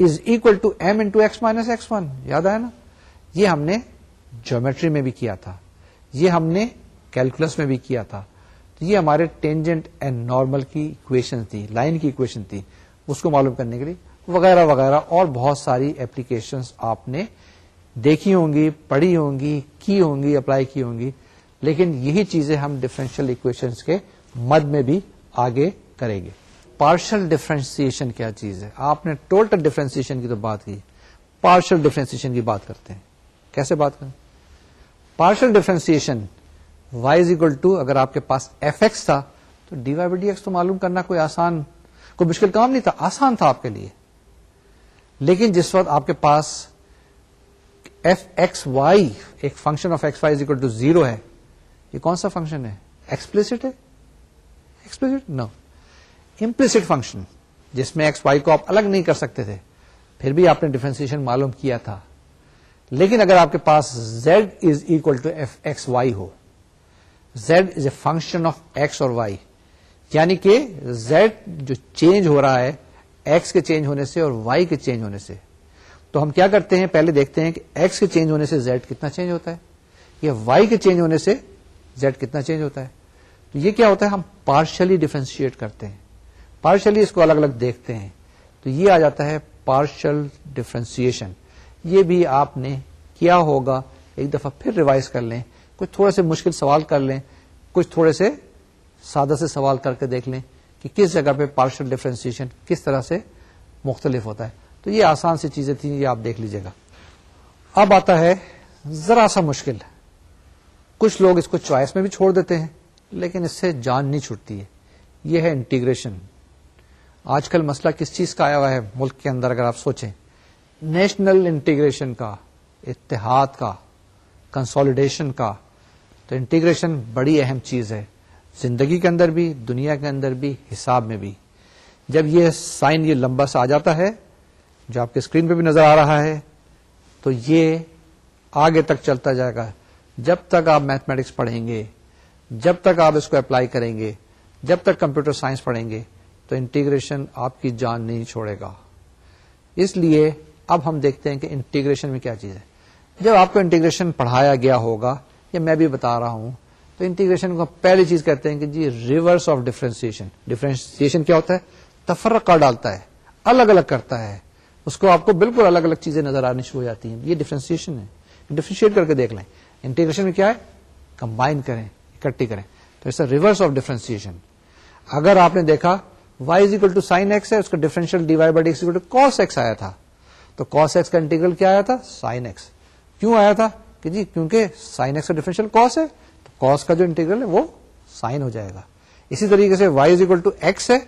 is equal to m into x minus x one یاد آیا نا؟ یہ ہم نے جیومیٹری میں بھی کیا تھا. یہ ہم نے کیلکولس میں بھی کیا تھا. تو یہ ہمارے ٹینجنٹ اینڈ نارمل کی اکویشن تھی لائن کی اکویشن تھی. اس کو معلوم کرنے کے لیے وغیرہ وغیرہ اور بہت ساری ایپلیکیشن آپ نے دیکھی ہوں گی، پڑھی ہوں گی، کی ہوں گی اپلائی کی ہوں گی. لیکن یہی چیزیں ہم ڈفرینشیل اکویشن کے مد میں بھی آگے کریں گے۔ پارشل ڈفرینسیشن کیا چیز ہے؟ آپ نے ٹوٹل ڈفرینسیشن کی تو بات کی۔ پارشل ڈفرینسیشن کی بات کرتے ہیں۔ کیسے بات کریں؟ Partial differentiation y is equal to اگر آپ کے پاس ایف ایکس تھا تو ڈی وائی ڈی ایکس تو معلوم کرنا کوئی آسان، کوئی مشکل کام نہیں تھا، آسان تھا آپ کے لیے۔ لیکن جس وقت آپ کے پاس ایف ایکس وائی ایک function of x y is equal to zero ہے، یہ کون سا فنکشن ہے؟ ایکسپلسٹ ہے؟ Explicit no no. Implicit function جس میں ایکس وائی کو آپ الگ نہیں کر سکتے تھے، پھر بھی آپ نے ڈیفرنسیشن معلوم کیا تھا۔ لیکن اگر آپ کے پاس z is equal to f x y who z is a function of x اور وائی یعنی کہ زیڈ جو چینج ہو رہا ہے ایکس کے چینج ہونے سے اور وائی کے چینج ہونے سے۔ تو ہم کیا کرتے ہیں؟ پہلے دیکھتے ہیں کہ ایکس کے چینج ہونے سے زیڈ کتنا چینج ہوتا ہے، یا وائی کے چینج ہونے سے زیڈ کتنا چینج ہوتا ہے۔ تو یہ کیا ہوتا ہے؟ ہم پارشلی ڈیفرینشیٹ کرتے ہیں۔ پارشلی اس کو الگ الگ دیکھتے ہیں۔ تو یہ آ جاتا ہے پارشل ڈفرینسیشن یہ بھی آپ نے کیا ہوگا، ایک دفعہ پھر ریوائز کر لیں۔ کچھ تھوڑے سے مشکل سوال کر لیں، کچھ تھوڑے سے سادہ سے سوال کر کے دیکھ لیں کہ کس جگہ پہ پارشل ڈفرینسیشن کس طرح سے مختلف ہوتا ہے۔ تو یہ آسان سی چیزیں تھیں، یہ آپ دیکھ لیجیے گا۔ اب آتا ہے ذرا سا مشکل۔ کچھ لوگ اس کو چوائس میں بھی چھوڑ دیتے ہیں، لیکن اس سے جان نہیں چھوٹتی ہے۔ یہ ہے انٹیگریشن آج کل مسئلہ کس چیز کا آیا ہوا ہے ملک کے اندر اگر آپ سوچیں، نیشنل انٹیگریشن کا، اتحاد کا کنسالیڈیشن کا، تو انٹیگریشن بڑی اہم چیز ہے، زندگی کے اندر بھی، دنیا کے اندر بھی، حساب میں بھی۔ جب یہ سائن یہ لمبا سا آ جاتا ہے، جو آپ کے اسکرین پہ بھی نظر آ رہا ہے، تو یہ آگے تک چلتا جائے گا۔ جب تک آپ میتھمیٹکس پڑھیں گے، جب تک آپ اس کو اپلائی کریں گے، جب تک کمپیوٹر سائنس پڑھیں گے تو انٹیگریشن آپ کی جان نہیں چھوڑے گا۔ اس لیے اب ہم دیکھتے ہیں کہ انٹیگریشن میں کیا چیز ہے۔ جب آپ کو انٹیگریشن پڑھایا گیا ہوگا یا میں بھی بتا رہا ہوں، تو انٹیگریشن کو پہلی چیز کہتے ہیں کہ جی ریورس آف ڈیفرنسیشن ڈیفرنسیشن کیا ہوتا ہے؟ تفرقہ ڈالتا ہے، الگ الگ کرتا ہے۔ اس کو آپ کو بالکل الگ الگ چیزیں نظر آنی شروع ہو جاتی ہیں۔ یہ ڈیفرنسیشن ہے۔ ڈیفرنشیٹ کر کے دیکھ لیں۔ انٹیگریشن میں کیا ہے؟ کمبائن کریں، اکٹھی کریں۔ تو اٹس ریورس آف ڈیفرنسیشن اگر آپ نے دیکھا y is equal to sine x ہے، اس کا differential d y by two cos x آیا تھا۔ تو کاس ایکس کا انٹیگرل کیا آیا تھا؟ سائن ایکس کیوں آیا تھا؟ کہ جی کیونکہ سائن ایکس کا ڈیفرنشیل کاس ہے، تو کاس کا جو انٹیگرل ہے، وہ سائن ہو جائے گا۔ اسی طریقے سے y is equal to x ہے۔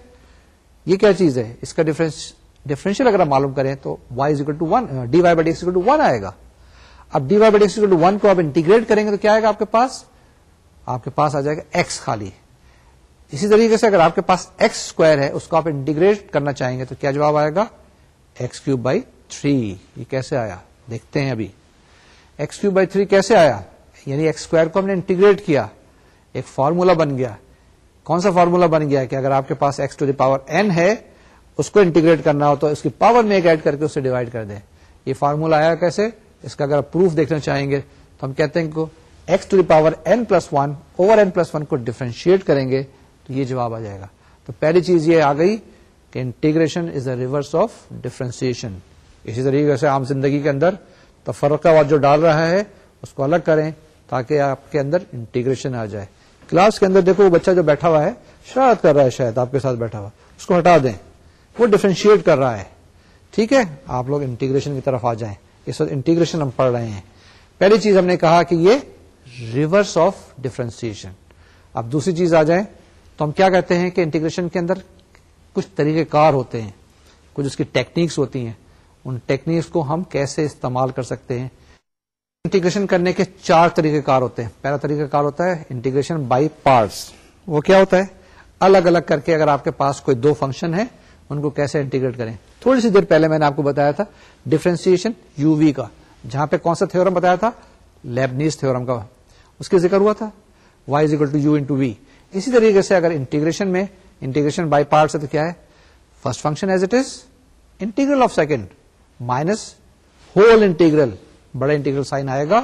یہ کیا چیز ہے؟ اس کا ڈیفرنس ڈیفرنشیل اگر آپ معلوم کریں، تو y is equal to one d y by equal to one آئے گا۔ اب d y by equal to one کو آپ انٹیگریٹ کریں گے، تو کیا آئے گا آپ کے پاس؟ آپ کے پاس آ جائے گا ایکس خالی۔ اسی طریقے سے اگر آپ کے پاس ایکس اسکوائر ہے، اس کو آپ انٹیگریٹ کرنا چاہیں گے تو کیا جواب آئے گا؟ ایکس کیوب بائی تھری یہ کیسے آیا؟ دیکھتے ہیں ابھی۔ ایکس کیوب بائی تھری کیسے آیا؟ یعنی ایکس اسکوائر کو ہم نے انٹیگریٹ کیا۔ ایک فارمولا بن گیا۔ کون سا فارمولا بن گیا کہ اگر آپ کے پاس x to the power n ہے، اس کو انٹیگریٹ کرنا ہو تو اس کی پاور میں ایک ایڈ کر کے اسے ڈیوائڈ کر دیں۔ یہ فارمولا آیا کیسے؟ اس کا اگر آپ پروف دیکھنا چاہیں گے تو ہم کہتے ہیں کہ x to the power n plus one over n plus one کو ڈیفرینشیٹ کریں گے۔ تو یہ جواب آ جائے گا۔ تو پہلی چیز یہ آ گئی کہ integration is a reverse of differentiation اسی طریقے سے عام زندگی کے اندر تو فرقہ واد جو ڈال رہا ہے، اس کو الگ کریں تاکہ آپ کے اندر انٹیگریشن آ جائے۔ کلاس کے اندر دیکھو، وہ بچہ جو بیٹھا ہوا ہے، شرارت کر رہا ہے شاید، آپ کے ساتھ بیٹھا ہوا۔ اس کو ہٹا دیں۔ وہ ڈیفرینشیٹ کر رہا ہے۔ ٹھیک ہے؟ آپ لوگ انٹیگریشن کی طرف آ جائیں۔ اس وقت انٹیگریشن ہم پڑھ رہے ہیں۔ پہلی چیز ہم نے کہا کہ یہ ریورس آف ڈفرینسیشن اب دوسری چیز آ جائیں۔ تو ہم کیا کہتے ہیں کہ انٹیگریشن کے اندر کچھ طریقہ کار ہوتے ہیں، کچھ اس کی ٹیکنیکس ہوتی ہیں۔ ان ٹیکنیکس کو ہم کیسے استعمال کر سکتے ہیں؟ انٹیگریشن کرنے کے چار طریقہ کار ہوتے ہیں۔ پہلا طریقہ کار ہوتا ہے انٹیگریشن بائی پارٹس۔ وہ کیا ہوتا ہے؟ الگ الگ کر کے اگر آپ کے پاس کوئی دو فنکشن ہے ان کو کیسے انٹیگریٹ کریں؟ تھوڑی سی دیر پہلے میں نے آپ کو بتایا تھا ڈفرینسیشن یو وی کا، جہاں پہ کون سا تھورم بتایا تھا؟ لیبنیز تھورم کا۔ اس کے ذکر ہوا تھا۔ Y is equal to u into v اسی طریقے سے اگر انٹیگریشن میں انٹیگریشن بائی پارٹ ہے تو کیا ہے؟ First function as it is integral of second minus whole integral بڑا انٹیگرل سائن آئے گا.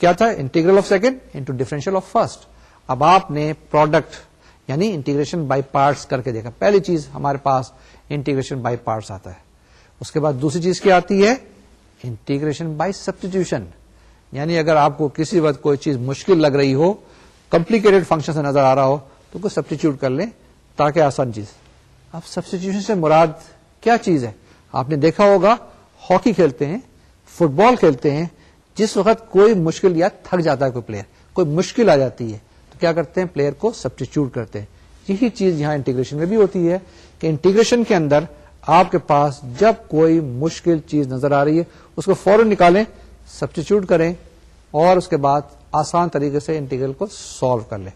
کیا تھا؟ Integral of second into differential of first اب آپ نے پروڈکٹ یعنی انٹیگریشن بائی پارٹس کر کے دیکھا. پہلی چیز ہمارے پاس انٹیگریشن بائی پارٹس آتا ہے. اس کے بعد دوسری چیز کیا آتی ہے؟ انٹیگریشن بائی سبسٹیٹیوشن یعنی اگر آپ کو کسی وقت کوئی چیز مشکل لگ رہی ہو کمپلیکیٹڈ فنکشن سے نظر آ رہا ہو تو کوئی سبسٹیچیوٹ کر لیں تاکہ آسان چیز۔ اب سبسٹیٹیوشن سے مراد کیا چیز ہے؟ آپ نے دیکھا ہوگا، ہاکی کھیلتے ہیں، فٹ بال کھیلتے ہیں، جس وقت کوئی مشکل یا تھک جاتا ہے کوئی پلیئر کوئی مشکل آ جاتی ہے، تو کیا کرتے ہیں؟ پلیئر کو سبسٹیچیوٹ کرتے ہیں۔ یہی چیز یہاں انٹیگریشن میں بھی ہوتی ہے کہ انٹیگریشن کے اندر آپ کے پاس جب کوئی مشکل چیز نظر آ رہی ہے، اس کو فوراً نکالیں سبسٹیچیوٹ کریں اور اس کے بعد آسان طریقے سے انٹیگرل کو سالو کر لیں۔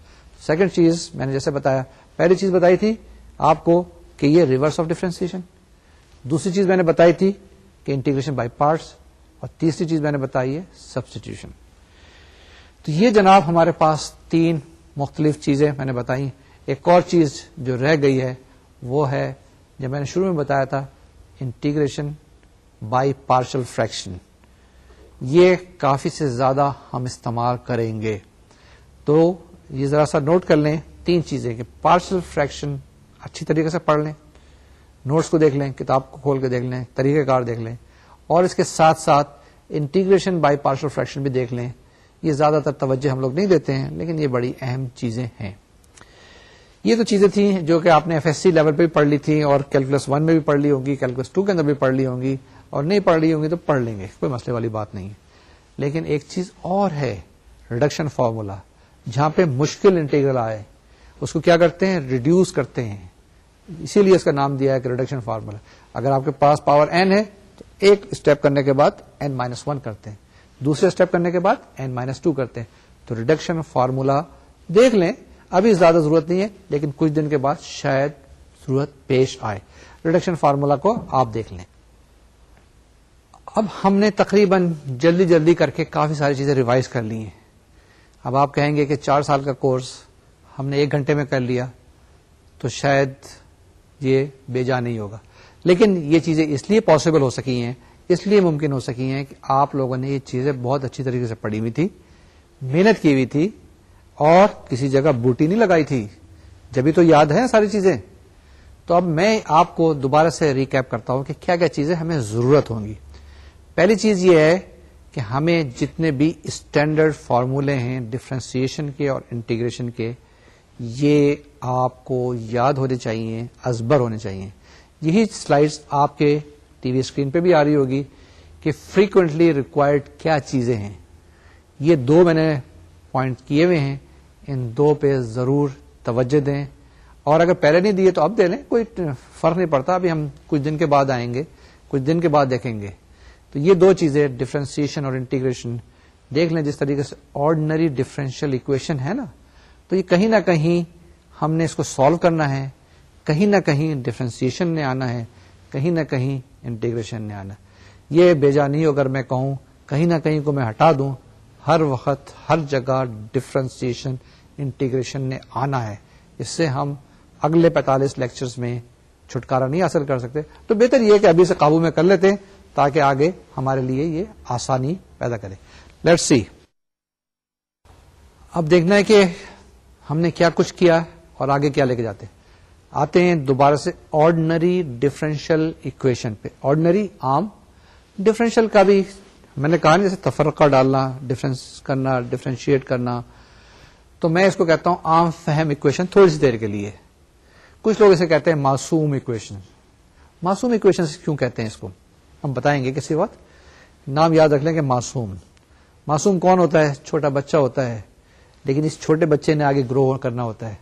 سیکنڈ چیز میں نے جیسے بتایا، پہلی چیز بتائی تھی آپ کو کہ یہ ریورس آف ڈیفرنسیشن دوسری چیز میں نے بتائی تھی کہ انٹیگریشن بائی پارٹس اور تیسری چیز میں نے بتائی ہے سبسٹیٹیوشن تو یہ جناب ہمارے پاس تین مختلف چیزیں میں نے بتائی۔ ایک اور چیز جو رہ گئی ہے، وہ ہے جب میں نے شروع میں بتایا تھا انٹیگریشن بائی پارشل فریکشن یہ کافی سے زیادہ ہم استعمال کریں گے۔ تو یہ ذرا سا نوٹ کر لیں تین چیزیں کہ پارشل فریکشن اچھی طریقے سے پڑھ لیں نوٹس کو دیکھ لیں، کتاب کو کھول کے دیکھ لیں، طریقہ کار دیکھ لیں، اور اس کے ساتھ ساتھ انٹیگریشن بائی پارشل فریکشن بھی دیکھ لیں۔ یہ زیادہ تر توجہ ہم لوگ نہیں دیتے ہیں، لیکن یہ بڑی اہم چیزیں ہیں۔ یہ تو چیزیں تھیں جو کہ آپ نے ایف ایس سی لیول پہ بھی پڑھ لی تھی اور کیلکولس ون میں بھی پڑھ لی ہوں گی کیلکولس ٹو کے اندر بھی پڑھ لی ہوں گی۔ اور نہیں پڑھ لی ہوں گی تو پڑھ لیں گے، کوئی مسئلے والی بات نہیں ہے۔ لیکن ایک چیز اور ہے ریڈکشن فارمولا جہاں پہ مشکل انٹیگرل آئے، اس کو کیا کرتے ہیں؟ ریڈیوس کرتے ہیں۔ اسی لیے اس کا نام دیا ہے کہ ریڈکشن فارمولا اگر آپ کے پاس پاور این ہے، تو ایک اسٹیپ کرنے کے بعد این مائنس ون کرتے ہیں۔ دوسرے اسٹیپ کرنے کے بعد این مائنس ٹو کرتے ہیں۔ تو ریڈکشن فارمولا دیکھ لیں، ابھی زیادہ ضرورت نہیں ہے، لیکن کچھ دن کے بعد شاید ضرورت پیش آئے۔ ریڈکشن فارمولا کو آپ دیکھ لیں۔ اب ہم نے تقریباً جلدی جلدی کر کے کافی ساری چیزیں ریوائز کر لی ہیں۔ اب آپ کہیں گے کہ چار سال کا کورس ہم نے ایک گھنٹے میں کر لیا تو شاید یہ بے جا نہیں ہوگا۔ لیکن یہ چیزیں اس لیے پاسبل ہو سکی ہیں، اس لیے ممکن ہو سکی ہیں کہ آپ لوگوں نے یہ چیزیں بہت اچھی طریقے سے پڑھی ہوئی تھی، محنت کی ہوئی تھی اور کسی جگہ بوٹی نہیں لگائی تھی۔ جبھی تو یاد ہے ساری چیزیں۔ تو اب میں آپ کو دوبارہ سے ریکیپ کرتا ہوں کہ کیا کیا چیزیں ہمیں ضرورت ہوں گی۔ پہلی چیز یہ ہے کہ ہمیں جتنے بھی اسٹینڈرڈ فارمولے ہیں ڈفرینسیشن کے اور انٹیگریشن کے، یہ آپ کو یاد ہونے چاہیے، ازبر ہونے چاہیے۔ یہی سلائڈس آپ کے ٹی وی اسکرین پہ بھی آ رہی ہوگی کہ فریکوینٹلی ریکوائرڈ کیا چیزیں ہیں۔ یہ دو میں نے پوائنٹ کیے ہوئے ہیں، ان دو پہ ضرور توجہ دیں۔ اور اگر پہلے نہیں دیے تو اب دے لیں، کوئی فرق نہیں پڑتا۔ ابھی ہم کچھ دن کے بعد آئیں گے، کچھ دن کے بعد دیکھیں گے۔ تو یہ دو چیزیں ڈفرینسیشن اور انٹیگریشن دیکھ لیں جس طریقے سے آرڈنری ڈفرینشیل اکویشن ہے نا، تو یہ کہیں نہ کہیں ہم نے اس کو سالو کرنا ہے، کہیں نہ کہیں ڈفرینسیشن نے آنا ہے، کہیں نہ کہیں انٹیگریشن نے آنا یہ بے نہیں اگر میں کہوں، کہیں نہ کہیں کو میں ہٹا دوں، ہر وقت، ہر جگہ ڈفرینسیشن انٹیگریشن نے آنا ہے۔ اس سے ہم اگلے پینتالیس لیکچرز میں چھٹکارا نہیں حاصل کر سکتے۔ تو بہتر یہ کہ ابھی سے قابو میں کر لیتے ہیں تاکہ آگے ہمارے لیے یہ آسانی پیدا کرے۔ لیٹ سی اب دیکھنا ہے کہ ہم نے کیا کچھ کیا اور آگے کیا لے کے جاتے آتے ہیں دوبارہ سے آرڈنری ڈفرینشیل اکویشن پہ۔ آرڈنری عام ڈفرینشیل کا بھی میں نے کہا جیسے تفرقہ ڈالنا ڈفرینس کرنا ڈفرینشیٹ کرنا۔ تو میں اس کو کہتا ہوں عام فہم اکویشن تھوڑی سی دیر کے لیے۔ کچھ لوگ اسے کہتے ہیں معصوم اکویشن معصوم اکویشن کیوں کہتے ہیں اس کو؟ ہم بتائیں گے کسی وقت۔ نام یاد رکھ لیں کہ معصوم۔ معصوم کون ہوتا ہے؟ چھوٹا بچہ ہوتا ہے۔ لیکن اس چھوٹے بچے نے آگے گرو کرنا ہوتا ہے۔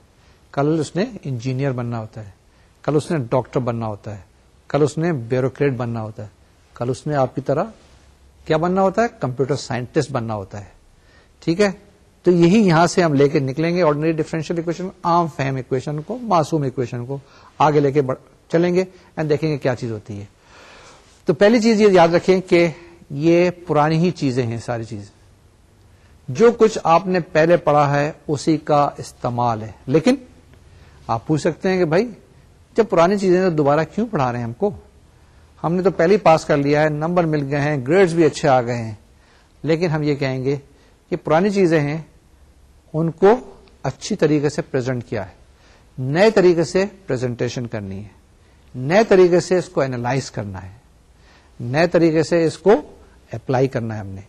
کل اس نے انجینئر بننا ہوتا ہے۔ کل اس نے ڈاکٹر بننا ہوتا ہے۔ کل اس نے بیوروکریٹ بننا ہوتا ہے۔ کل اس نے آپ کی طرح کیا بننا ہوتا ہے؟ کمپیوٹر سائنٹسٹ بننا ہوتا ہے۔ ٹھیک ہے؟ تو یہی یہاں سے ہم لے کے نکلیں گے آرڈنری ڈیفرنشیل اکویشن، عام فہم اکویشن کو، معصوم اکویشن کو۔ آگے لے کے چلیں گے۔ اینڈ دیکھیں گے کیا چیز ہوتی ہے۔ تو پہلی چیز یہ یاد رکھیں کہ یہ پرانی ہی چیزیں ہیں ساری چیز۔ جو کچھ آپ نے پہلے پڑھا ہے، اسی کا استعمال ہے۔ لیکن آپ پوچھ سکتے ہیں کہ بھائی، جب پرانی چیزیں تو دوبارہ کیوں پڑھا رہے ہیں ہم کو؟ ہم نے تو پہلے پاس کر لیا ہے، نمبر مل گئے ہیں، گریڈز بھی اچھے آ گئے ہیں۔ لیکن ہم یہ کہیں گے کہ پرانی چیزیں ہیں، ان کو اچھی طریقے سے پریزنٹ کیا ہے۔ نئے طریقے سے پریزنٹیشن کرنی ہے۔ نئے طریقے سے اس کو اینالائز کرنا ہے۔ نئے طریقے سے اس کو اپلائی کرنا ہے ہم نے۔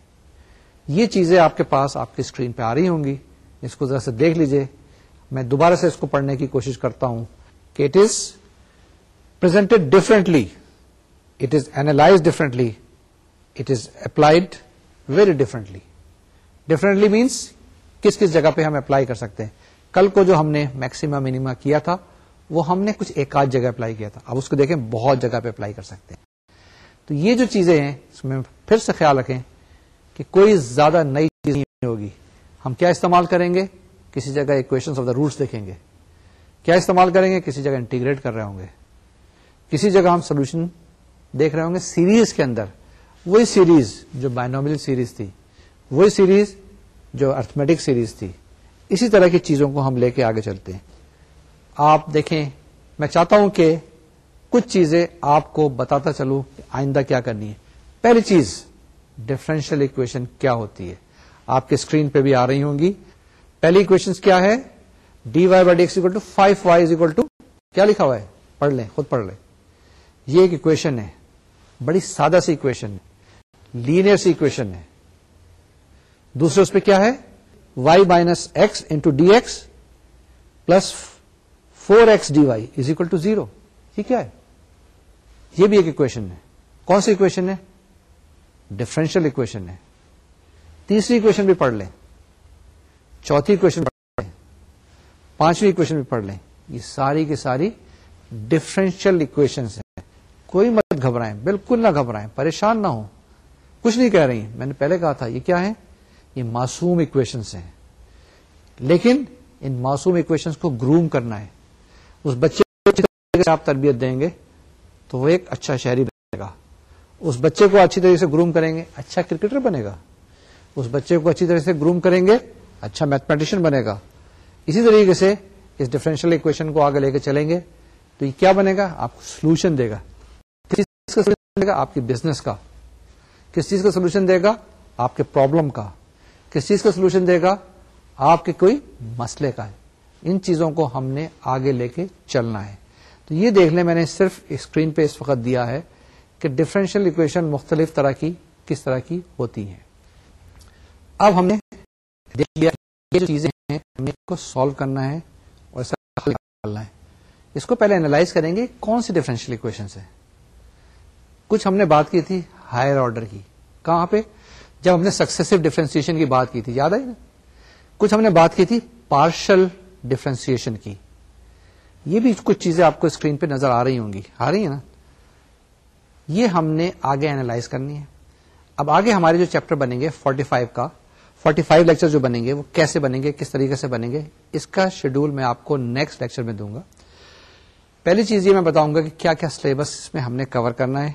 یہ چیزیں آپ کے پاس آپ کی اسکرین پہ آ رہی ہوں گی۔ اس کو ذرا سے دیکھ لیجیے۔ میں دوبارہ سے اس کو پڑھنے کی کوشش کرتا ہوں کہ it is presented differently it is analyse differently it is applied very differently differently means کس کس جگہ پہ ہم اپلائی کر سکتے ہیں۔ کل کو جو ہم نے میکسیما منیما کیا تھا، وہ ہم نے کچھ ایک آدھ جگہ اپلائی کیا تھا۔ اب اس کو دیکھیں، بہت جگہ پہ اپلائی کر سکتے ہیں۔ تو یہ جو چیزیں ہیں، اس میں پھر سے خیال رکھیں کہ کوئی زیادہ نئی چیز نہیں ہوگی۔ ہم کیا استعمال کریں گے؟ کسی جگہ اکویشن آف دا روٹس دیکھیں گے۔ کیا استعمال کریں گے؟ کسی جگہ انٹیگریٹ کر رہے ہوں گے۔ کسی جگہ ہم سولوشن دیکھ رہے ہوں گے سیریز کے اندر۔ وہی سیریز جو بائنومل سیریز تھی۔ وہی سیریز جو ارتھمیٹک سیریز تھی۔ اسی طرح کی چیزوں کو ہم لے کے آگے چلتے ہیں۔ آپ دیکھیں، میں چاہتا ہوں کہ کچھ چیزیں آپ کو بتاتا چلوں کہ آئندہ کیا کرنی ہے۔ پہلی چیز ڈفرینشیل اکویشن کیا ہوتی ہے؟ آپ کے اسکرین پہ بھی آ رہی ہوں گی۔ پہلی اکویشن کیا ہے؟ D y by d x equal to five y is equal to کیا لکھا ہوا ہے؟ پڑھ لیں، خود پڑھ لیں۔ یہ ایک اکویشن ہے۔ بڑی سادہ سی اکویشن ہے۔ لینئر سی اکویشن ہے۔ دوسرے اس پہ کیا ہے؟ Y minus x into d x plus four x d y is equal to zero یہ کیا ہے؟ یہ بھی ایک اکویشن ہے۔ کون سی اکویشن ہے؟ ڈفرینشیل اکویشن ہے۔ تیسری اکویشن بھی پڑھ لیں۔ چوتھی اکویشن پڑھ لیں۔ پانچویں اکویشن بھی پڑھ لیں۔ یہ ساری کی ساری ڈفرینشیل اکویشن ہیں۔ کوئی مت گھبرائیں، بالکل نہ گھبرائیں، پریشان نہ ہو کچھ نہیں کہہ رہی، میں نے پہلے کہا تھا، یہ کیا ہے یہ معصوم اکویشنس ہیں۔ لیکن ان معصوم اکویشنس کو گروم کرنا ہے۔ اس بچے کو آپ تربیت دیں گے تو وہ ایک اچھا شہری بنے گا۔ اس بچے کو اچھی طریقے سے گروم کریں گے اچھا کرکٹر بنے گا۔ اس بچے کو اچھی طرح سے گروم کریں گے اچھا میتھمیٹیشین بنے گا۔ اسی طریقے سے اس ڈفرینشیل اکویشن کو آگے لے کے چلیں گے۔ تو یہ کیا بنے گا؟ آپ کو سولوشن دے گا۔ کس چیز کا سولوشن دے گا؟ آپ کی بزنس کا۔ کس چیز کا سولوشن دے گا؟ آپ کے پرابلم کا۔ کس چیز کا سولوشن دے گا؟ آپ کے کوئی مسئلے کا ہے۔ ان چیزوں کو ہم نے آگے لے کے چلنا ہے۔ تو یہ دیکھ لیں میں نے صرف اسکرین پہ اس وقت دیا ہے کہ ڈفرینشیل اکویشن مختلف طرح کی کس طرح کی ہوتی ہیں۔ اب ہم نے دیکھ لیا یہ جو چیزیں ہیں ہمیں کو سالو کرنا ہے اور حل نکالنا ہے۔ اس کو پہلے اینالائز کریں گے کون سی ڈفرینشیل اکویشن ہے کچھ ہم نے بات کی تھی ہائر آرڈر کی۔ کہاں پہ؟ جب ہم نے سکسیسو ڈفرینسیشن کی بات کی تھی، یاد آئی نا؟ کچھ ہم نے بات کی تھی پارشل ڈفرینسیشن کی۔ یہ بھی کچھ چیزیں آپ کو اسکرین پہ نظر آ رہی ہوں گی۔ آ رہی ہیں نا؟ یہ ہم نے آگے اینالائز کرنی ہے۔ اب آگے ہمارے جو چیپٹر بنیں گے 45 کا 45 لیکچر جو بنیں گے، وہ کیسے بنیں گے، کس طریقے سے بنیں گے، اس کا شیڈول میں آپ کو نیکسٹ لیکچر میں دوں گا۔ پہلی چیز یہ میں بتاؤں گا کہ کیا کیا سلیبس میں ہم نے کور کرنا ہے۔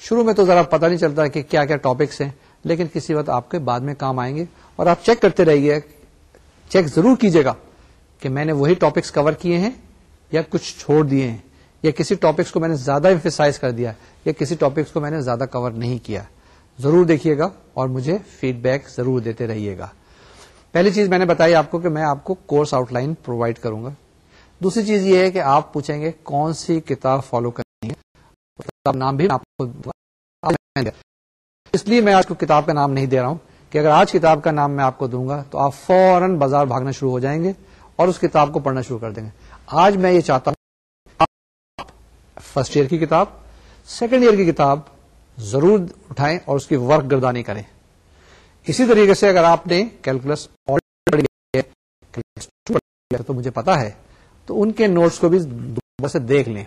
شروع میں تو ذرا پتہ نہیں چلتا کہ کیا کیا ٹاپکس ہیں، لیکن کسی وقت آپ کے بعد میں کام آئیں گے۔ اور آپ چیک کرتے رہیے چیک ضرور کیجیے گا کہ میں نے وہی ٹاپکس کور کیے ہیں۔ یا کچھ چھوڑ دیے ہیں، یا کسی ٹاپکس کو میں نے زیادہ امفیسائز کر دیا، یا کسی ٹاپکس کو میں نے زیادہ کور نہیں کیا۔ ضرور دیکھیے گا اور مجھے فیڈ بیک ضرور دیتے رہیے گا۔ پہلی چیز میں نے بتائی آپ کو کہ میں آپ کو کورس آؤٹ لائن پرووائڈ کروں گا۔ دوسری چیز یہ ہے کہ آپ پوچھیں گے کون سی کتاب فالو کرنی ہے۔ نام بھی آپ کو اس لیے میں آج کو کتاب کا نام نہیں دے رہا ہوں کہ اگر آج کتاب کا نام میں آپ کو دوں گا تو آپ فوراً بازار بھاگنا شروع ہو جائیں گے اور اس کتاب کو پڑھنا شروع کر دیں گے۔ آج میں یہ چاہتا ہوں فرسٹ ایئر کی کتاب سیکنڈ ایئر کی کتاب ضرور اٹھائیں اور اس کی ورک گردانی کریں۔ اسی طریقے سے اگر آپ نے کیلکولس تو مجھے پتا ہے، تو ان کے نوٹس کو بھی سے دیکھ لیں۔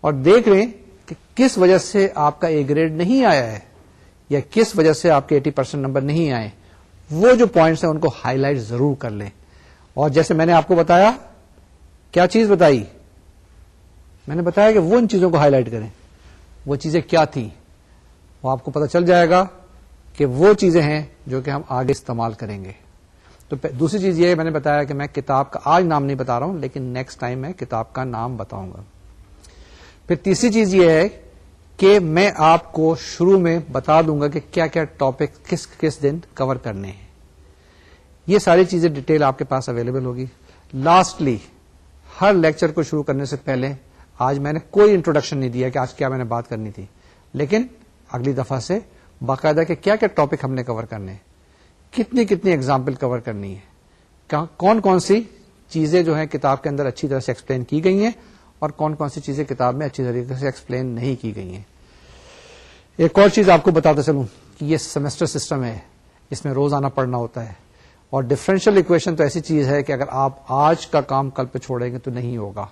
اور دیکھ لیں کہ کس وجہ سے آپ کا اے گریڈ نہیں آیا ہے یا کس وجہ سے آپ کے ایٹی پرسینٹ نمبر نہیں آئے۔ وہ جو پوائنٹس ہیں ان کو ہائی لائٹ ضرور کر لیں۔ اور جیسے میں نے آپ کو بتایا کیا چیز بتائی؟ میں نے بتایا کہ وہ ان چیزوں کو ہائی لائٹ کریں۔ وہ چیزیں کیا تھیں؟ وہ آپ کو پتا چل جائے گا کہ وہ چیزیں ہیں جو کہ ہم آگے استعمال کریں گے۔ تو دوسری چیز یہ میں نے بتایا کہ میں کتاب کا آج نام نہیں بتا رہا ہوں، لیکن نیکسٹ ٹائم میں کتاب کا نام بتاؤں گا۔ پھر تیسری چیز یہ ہے کہ میں آپ کو شروع میں بتا دوں گا کہ کیا کیا ٹاپک کس کس دن کور کرنے ہیں۔ یہ ساری چیزیں ڈیٹیل آپ کے پاس اویلیبل ہوگی۔ لاسٹلی ہر لیکچر کو شروع کرنے سے پہلے آج میں نے کوئی انٹروڈکشن نہیں دیا کہ آج کیا میں نے بات کرنی تھی۔ لیکن اگلی دفعہ سے باقاعدہ کہ کیا کیا ٹاپک ہم نے کور کرنے کتنی کتنی اگزامپل کور کرنی ہے کون کون سی چیزیں جو ہیں کتاب کے اندر اچھی طرح سے ایکسپلین کی گئی ہیں اور کون کون سی چیزیں کتاب میں اچھی طریقے سے ایکسپلین نہیں کی گئی ہیں۔ ایک اور چیز آپ کو بتاتا چلوں کہ یہ سیمسٹر سسٹم ہے۔ اس میں روز آنا پڑھنا ہوتا ہے۔ اور ڈفرینشیل اکویشن تو ایسی چیز ہے کہ اگر آپ آج کا کام کل پہ چھوڑیں گے تو نہیں ہوگا۔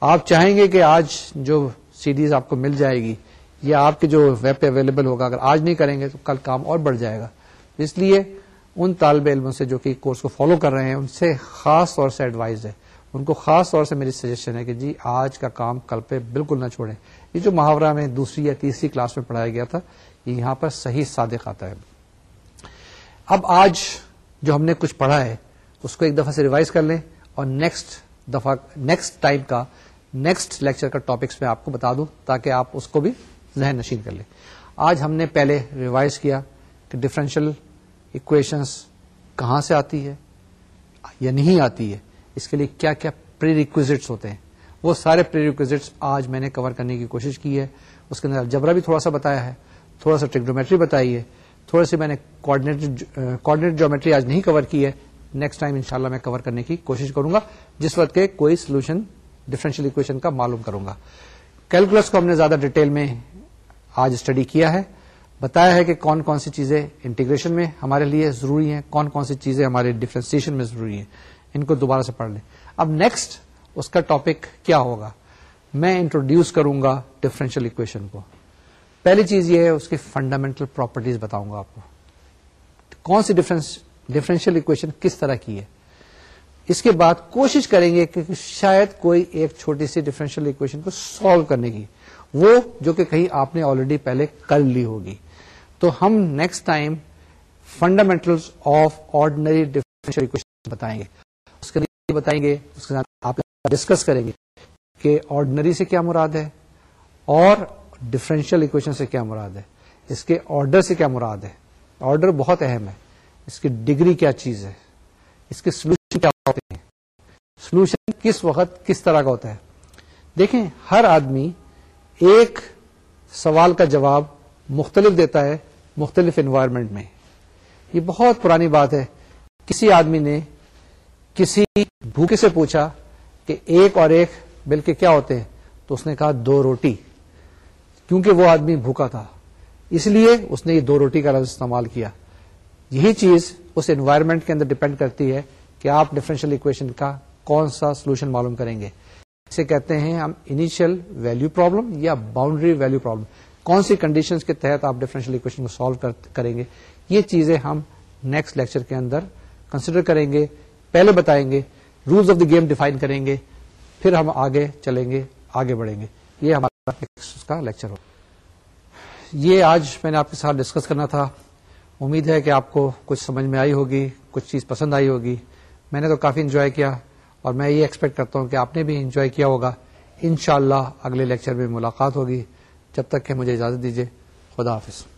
آپ چاہیں گے کہ آج جو سیریز آپ کو مل جائے گی یا آپ کے جو ویب پہ اویلیبل ہوگا، اگر آج نہیں کریں گے تو کل کام اور بڑھ جائے گا۔ اس لیے ان طالب علموں سے جو کہ کورس کو فالو کر رہے ہیں، ان سے خاص طور سے ایڈوائز ہے۔ ان کو خاص طور سے میری سجیشن ہے کہ جی آج کا کام کل پہ بالکل نہ چھوڑیں۔ یہ جو محاورہ میں دوسری یا تیسری کلاس میں پڑھایا گیا تھا، یہ یہاں پر صحیح صادق آتا ہے۔ اب آج جو ہم نے کچھ پڑھا ہے، اس کو ایک دفعہ سے ریوائز کر لیں اور نیکسٹ دفعہ نیکسٹ ٹائم کا نیکسٹ لیکچر کا ٹاپکس میں آپ کو بتا دوں تاکہ آپ اس کو بھی ذہن نشین کر لیں۔ آج ہم نے پہلے ریوائز کیا کہ ڈفرینشیل اکویشنس کہاں سے آتی ہے یا نہیں آتی ہے، اس کے لیے کیا کیا پری ریکویزٹس ہوتے ہیں۔ وہ سارے پری ریکویزٹس آج میں نے کور کرنے کی کوشش کی ہے۔ اس کے اندر جبرا بھی تھوڑا سا بتایا ہے، تھوڑا سا ٹیکنومیٹری بتائی ہے۔ تھوڑا سی میں نے کوآڈینیٹ جیومیٹری آج نہیں کور کی ہے۔ نیکسٹ ٹائم انشاءاللہ میں کور کرنے کی کوشش کروں گا، جس وقت کے کوئی سولوشن ڈفرینشیل اکویشن کا معلوم کروں گا۔ کیلکولس کو ہم نے زیادہ ڈیٹیل میں آج اسٹڈی کیا ہے۔ بتایا ہے کہ کون کون سی چیزیں انٹیگریشن میں ہمارے لیے ضروری ہیں، کون کون سی چیزیں ہمارے ڈفرینسیشن میں ضروری ہیں۔ ان کو دوبارہ سے پڑھ لیں۔ اب نیکسٹ اس کا ٹاپک کیا ہوگا؟ میں انٹروڈیوس کروں گا ڈفرینشیل اکویشن کو۔ پہلی چیز یہ ہے، اس کی فنڈامنٹل پراپرٹیز بتاؤں گا آپ کو۔ کون سی ڈفرینشیل اکویشن کس طرح کی ہے؟ اس کے بعد کوشش کریں گے کہ شاید کوئی ایک چھوٹی سی ڈفرینشیل اکویشن کو سالو کرنے کی۔ وہ جو کہ کہیں آپ نے آلریڈی پہلے کر لی ہوگی۔ تو ہم next time fundamental of ordinary differential equation بتائیں گے۔ اس کے لیے بتائیں گے، اس کے ساتھ آپ ڈسکس کریں گے کہ آرڈنری سے کیا مراد ہے۔ اور ڈفرینشیل اکویشن سے کیا مراد ہے؟ اس کے آرڈر سے کیا مراد ہے؟ آرڈر بہت اہم ہے۔ اس کی ڈگری کیا چیز ہے؟ اس کے سولوشن کیا ہوتے ہیں سولوشن کس وقت کس طرح کا ہوتا ہے؟ دیکھیں، ہر آدمی ایک سوال کا جواب مختلف دیتا ہے مختلف انوائرمنٹ میں۔ یہ بہت پرانی بات ہے۔ کسی آدمی نے کسی بھوکے سے پوچھا کہ ایک اور ایک بل کے کیا ہوتے ہیں؟ تو اس نے کہا دو روٹی۔ کیونکہ وہ آدمی بھوکا تھا۔ اس لیے اس نے یہ دو روٹی کا لفظ استعمال کیا۔ یہی چیز اس انوائرمنٹ کے اندر ڈپینڈ کرتی ہے کہ آپ ڈفرینشیل اکویشن کا کون سا سولوشن معلوم کریں گے۔ اسے کہتے ہیں ہم انیشیل ویلو پرابلم یا باؤنڈری ویلو پرابلم کون سی کنڈیشنز کے تحت آپ ڈفرینشیل اکویشن کو سالو کریں گے؟ یہ چیزیں ہم نیکسٹ لیکچر کے اندر کنسیڈر کریں گے۔ پہلے بتائیں گے۔ Rules of the game define کریں گے۔ پھر ہم آگے چلیں گے، آگے بڑھیں گے۔ یہ ہمارا کا لیکچر ہو۔ یہ آج میں نے آپ کے ساتھ ڈسکس کرنا تھا۔ امید ہے کہ آپ کو کچھ سمجھ میں آئی ہوگی، کچھ چیز پسند آئی ہوگی۔ میں نے تو کافی انجوائے کیا اور میں یہ ایکسپیکٹ کرتا ہوں کہ آپ نے بھی انجوائے کیا ہوگا۔ انشاءاللہ اگلے لیکچر میں ملاقات ہوگی۔ جب تک کہ مجھے اجازت دیجیے خدا حافظ۔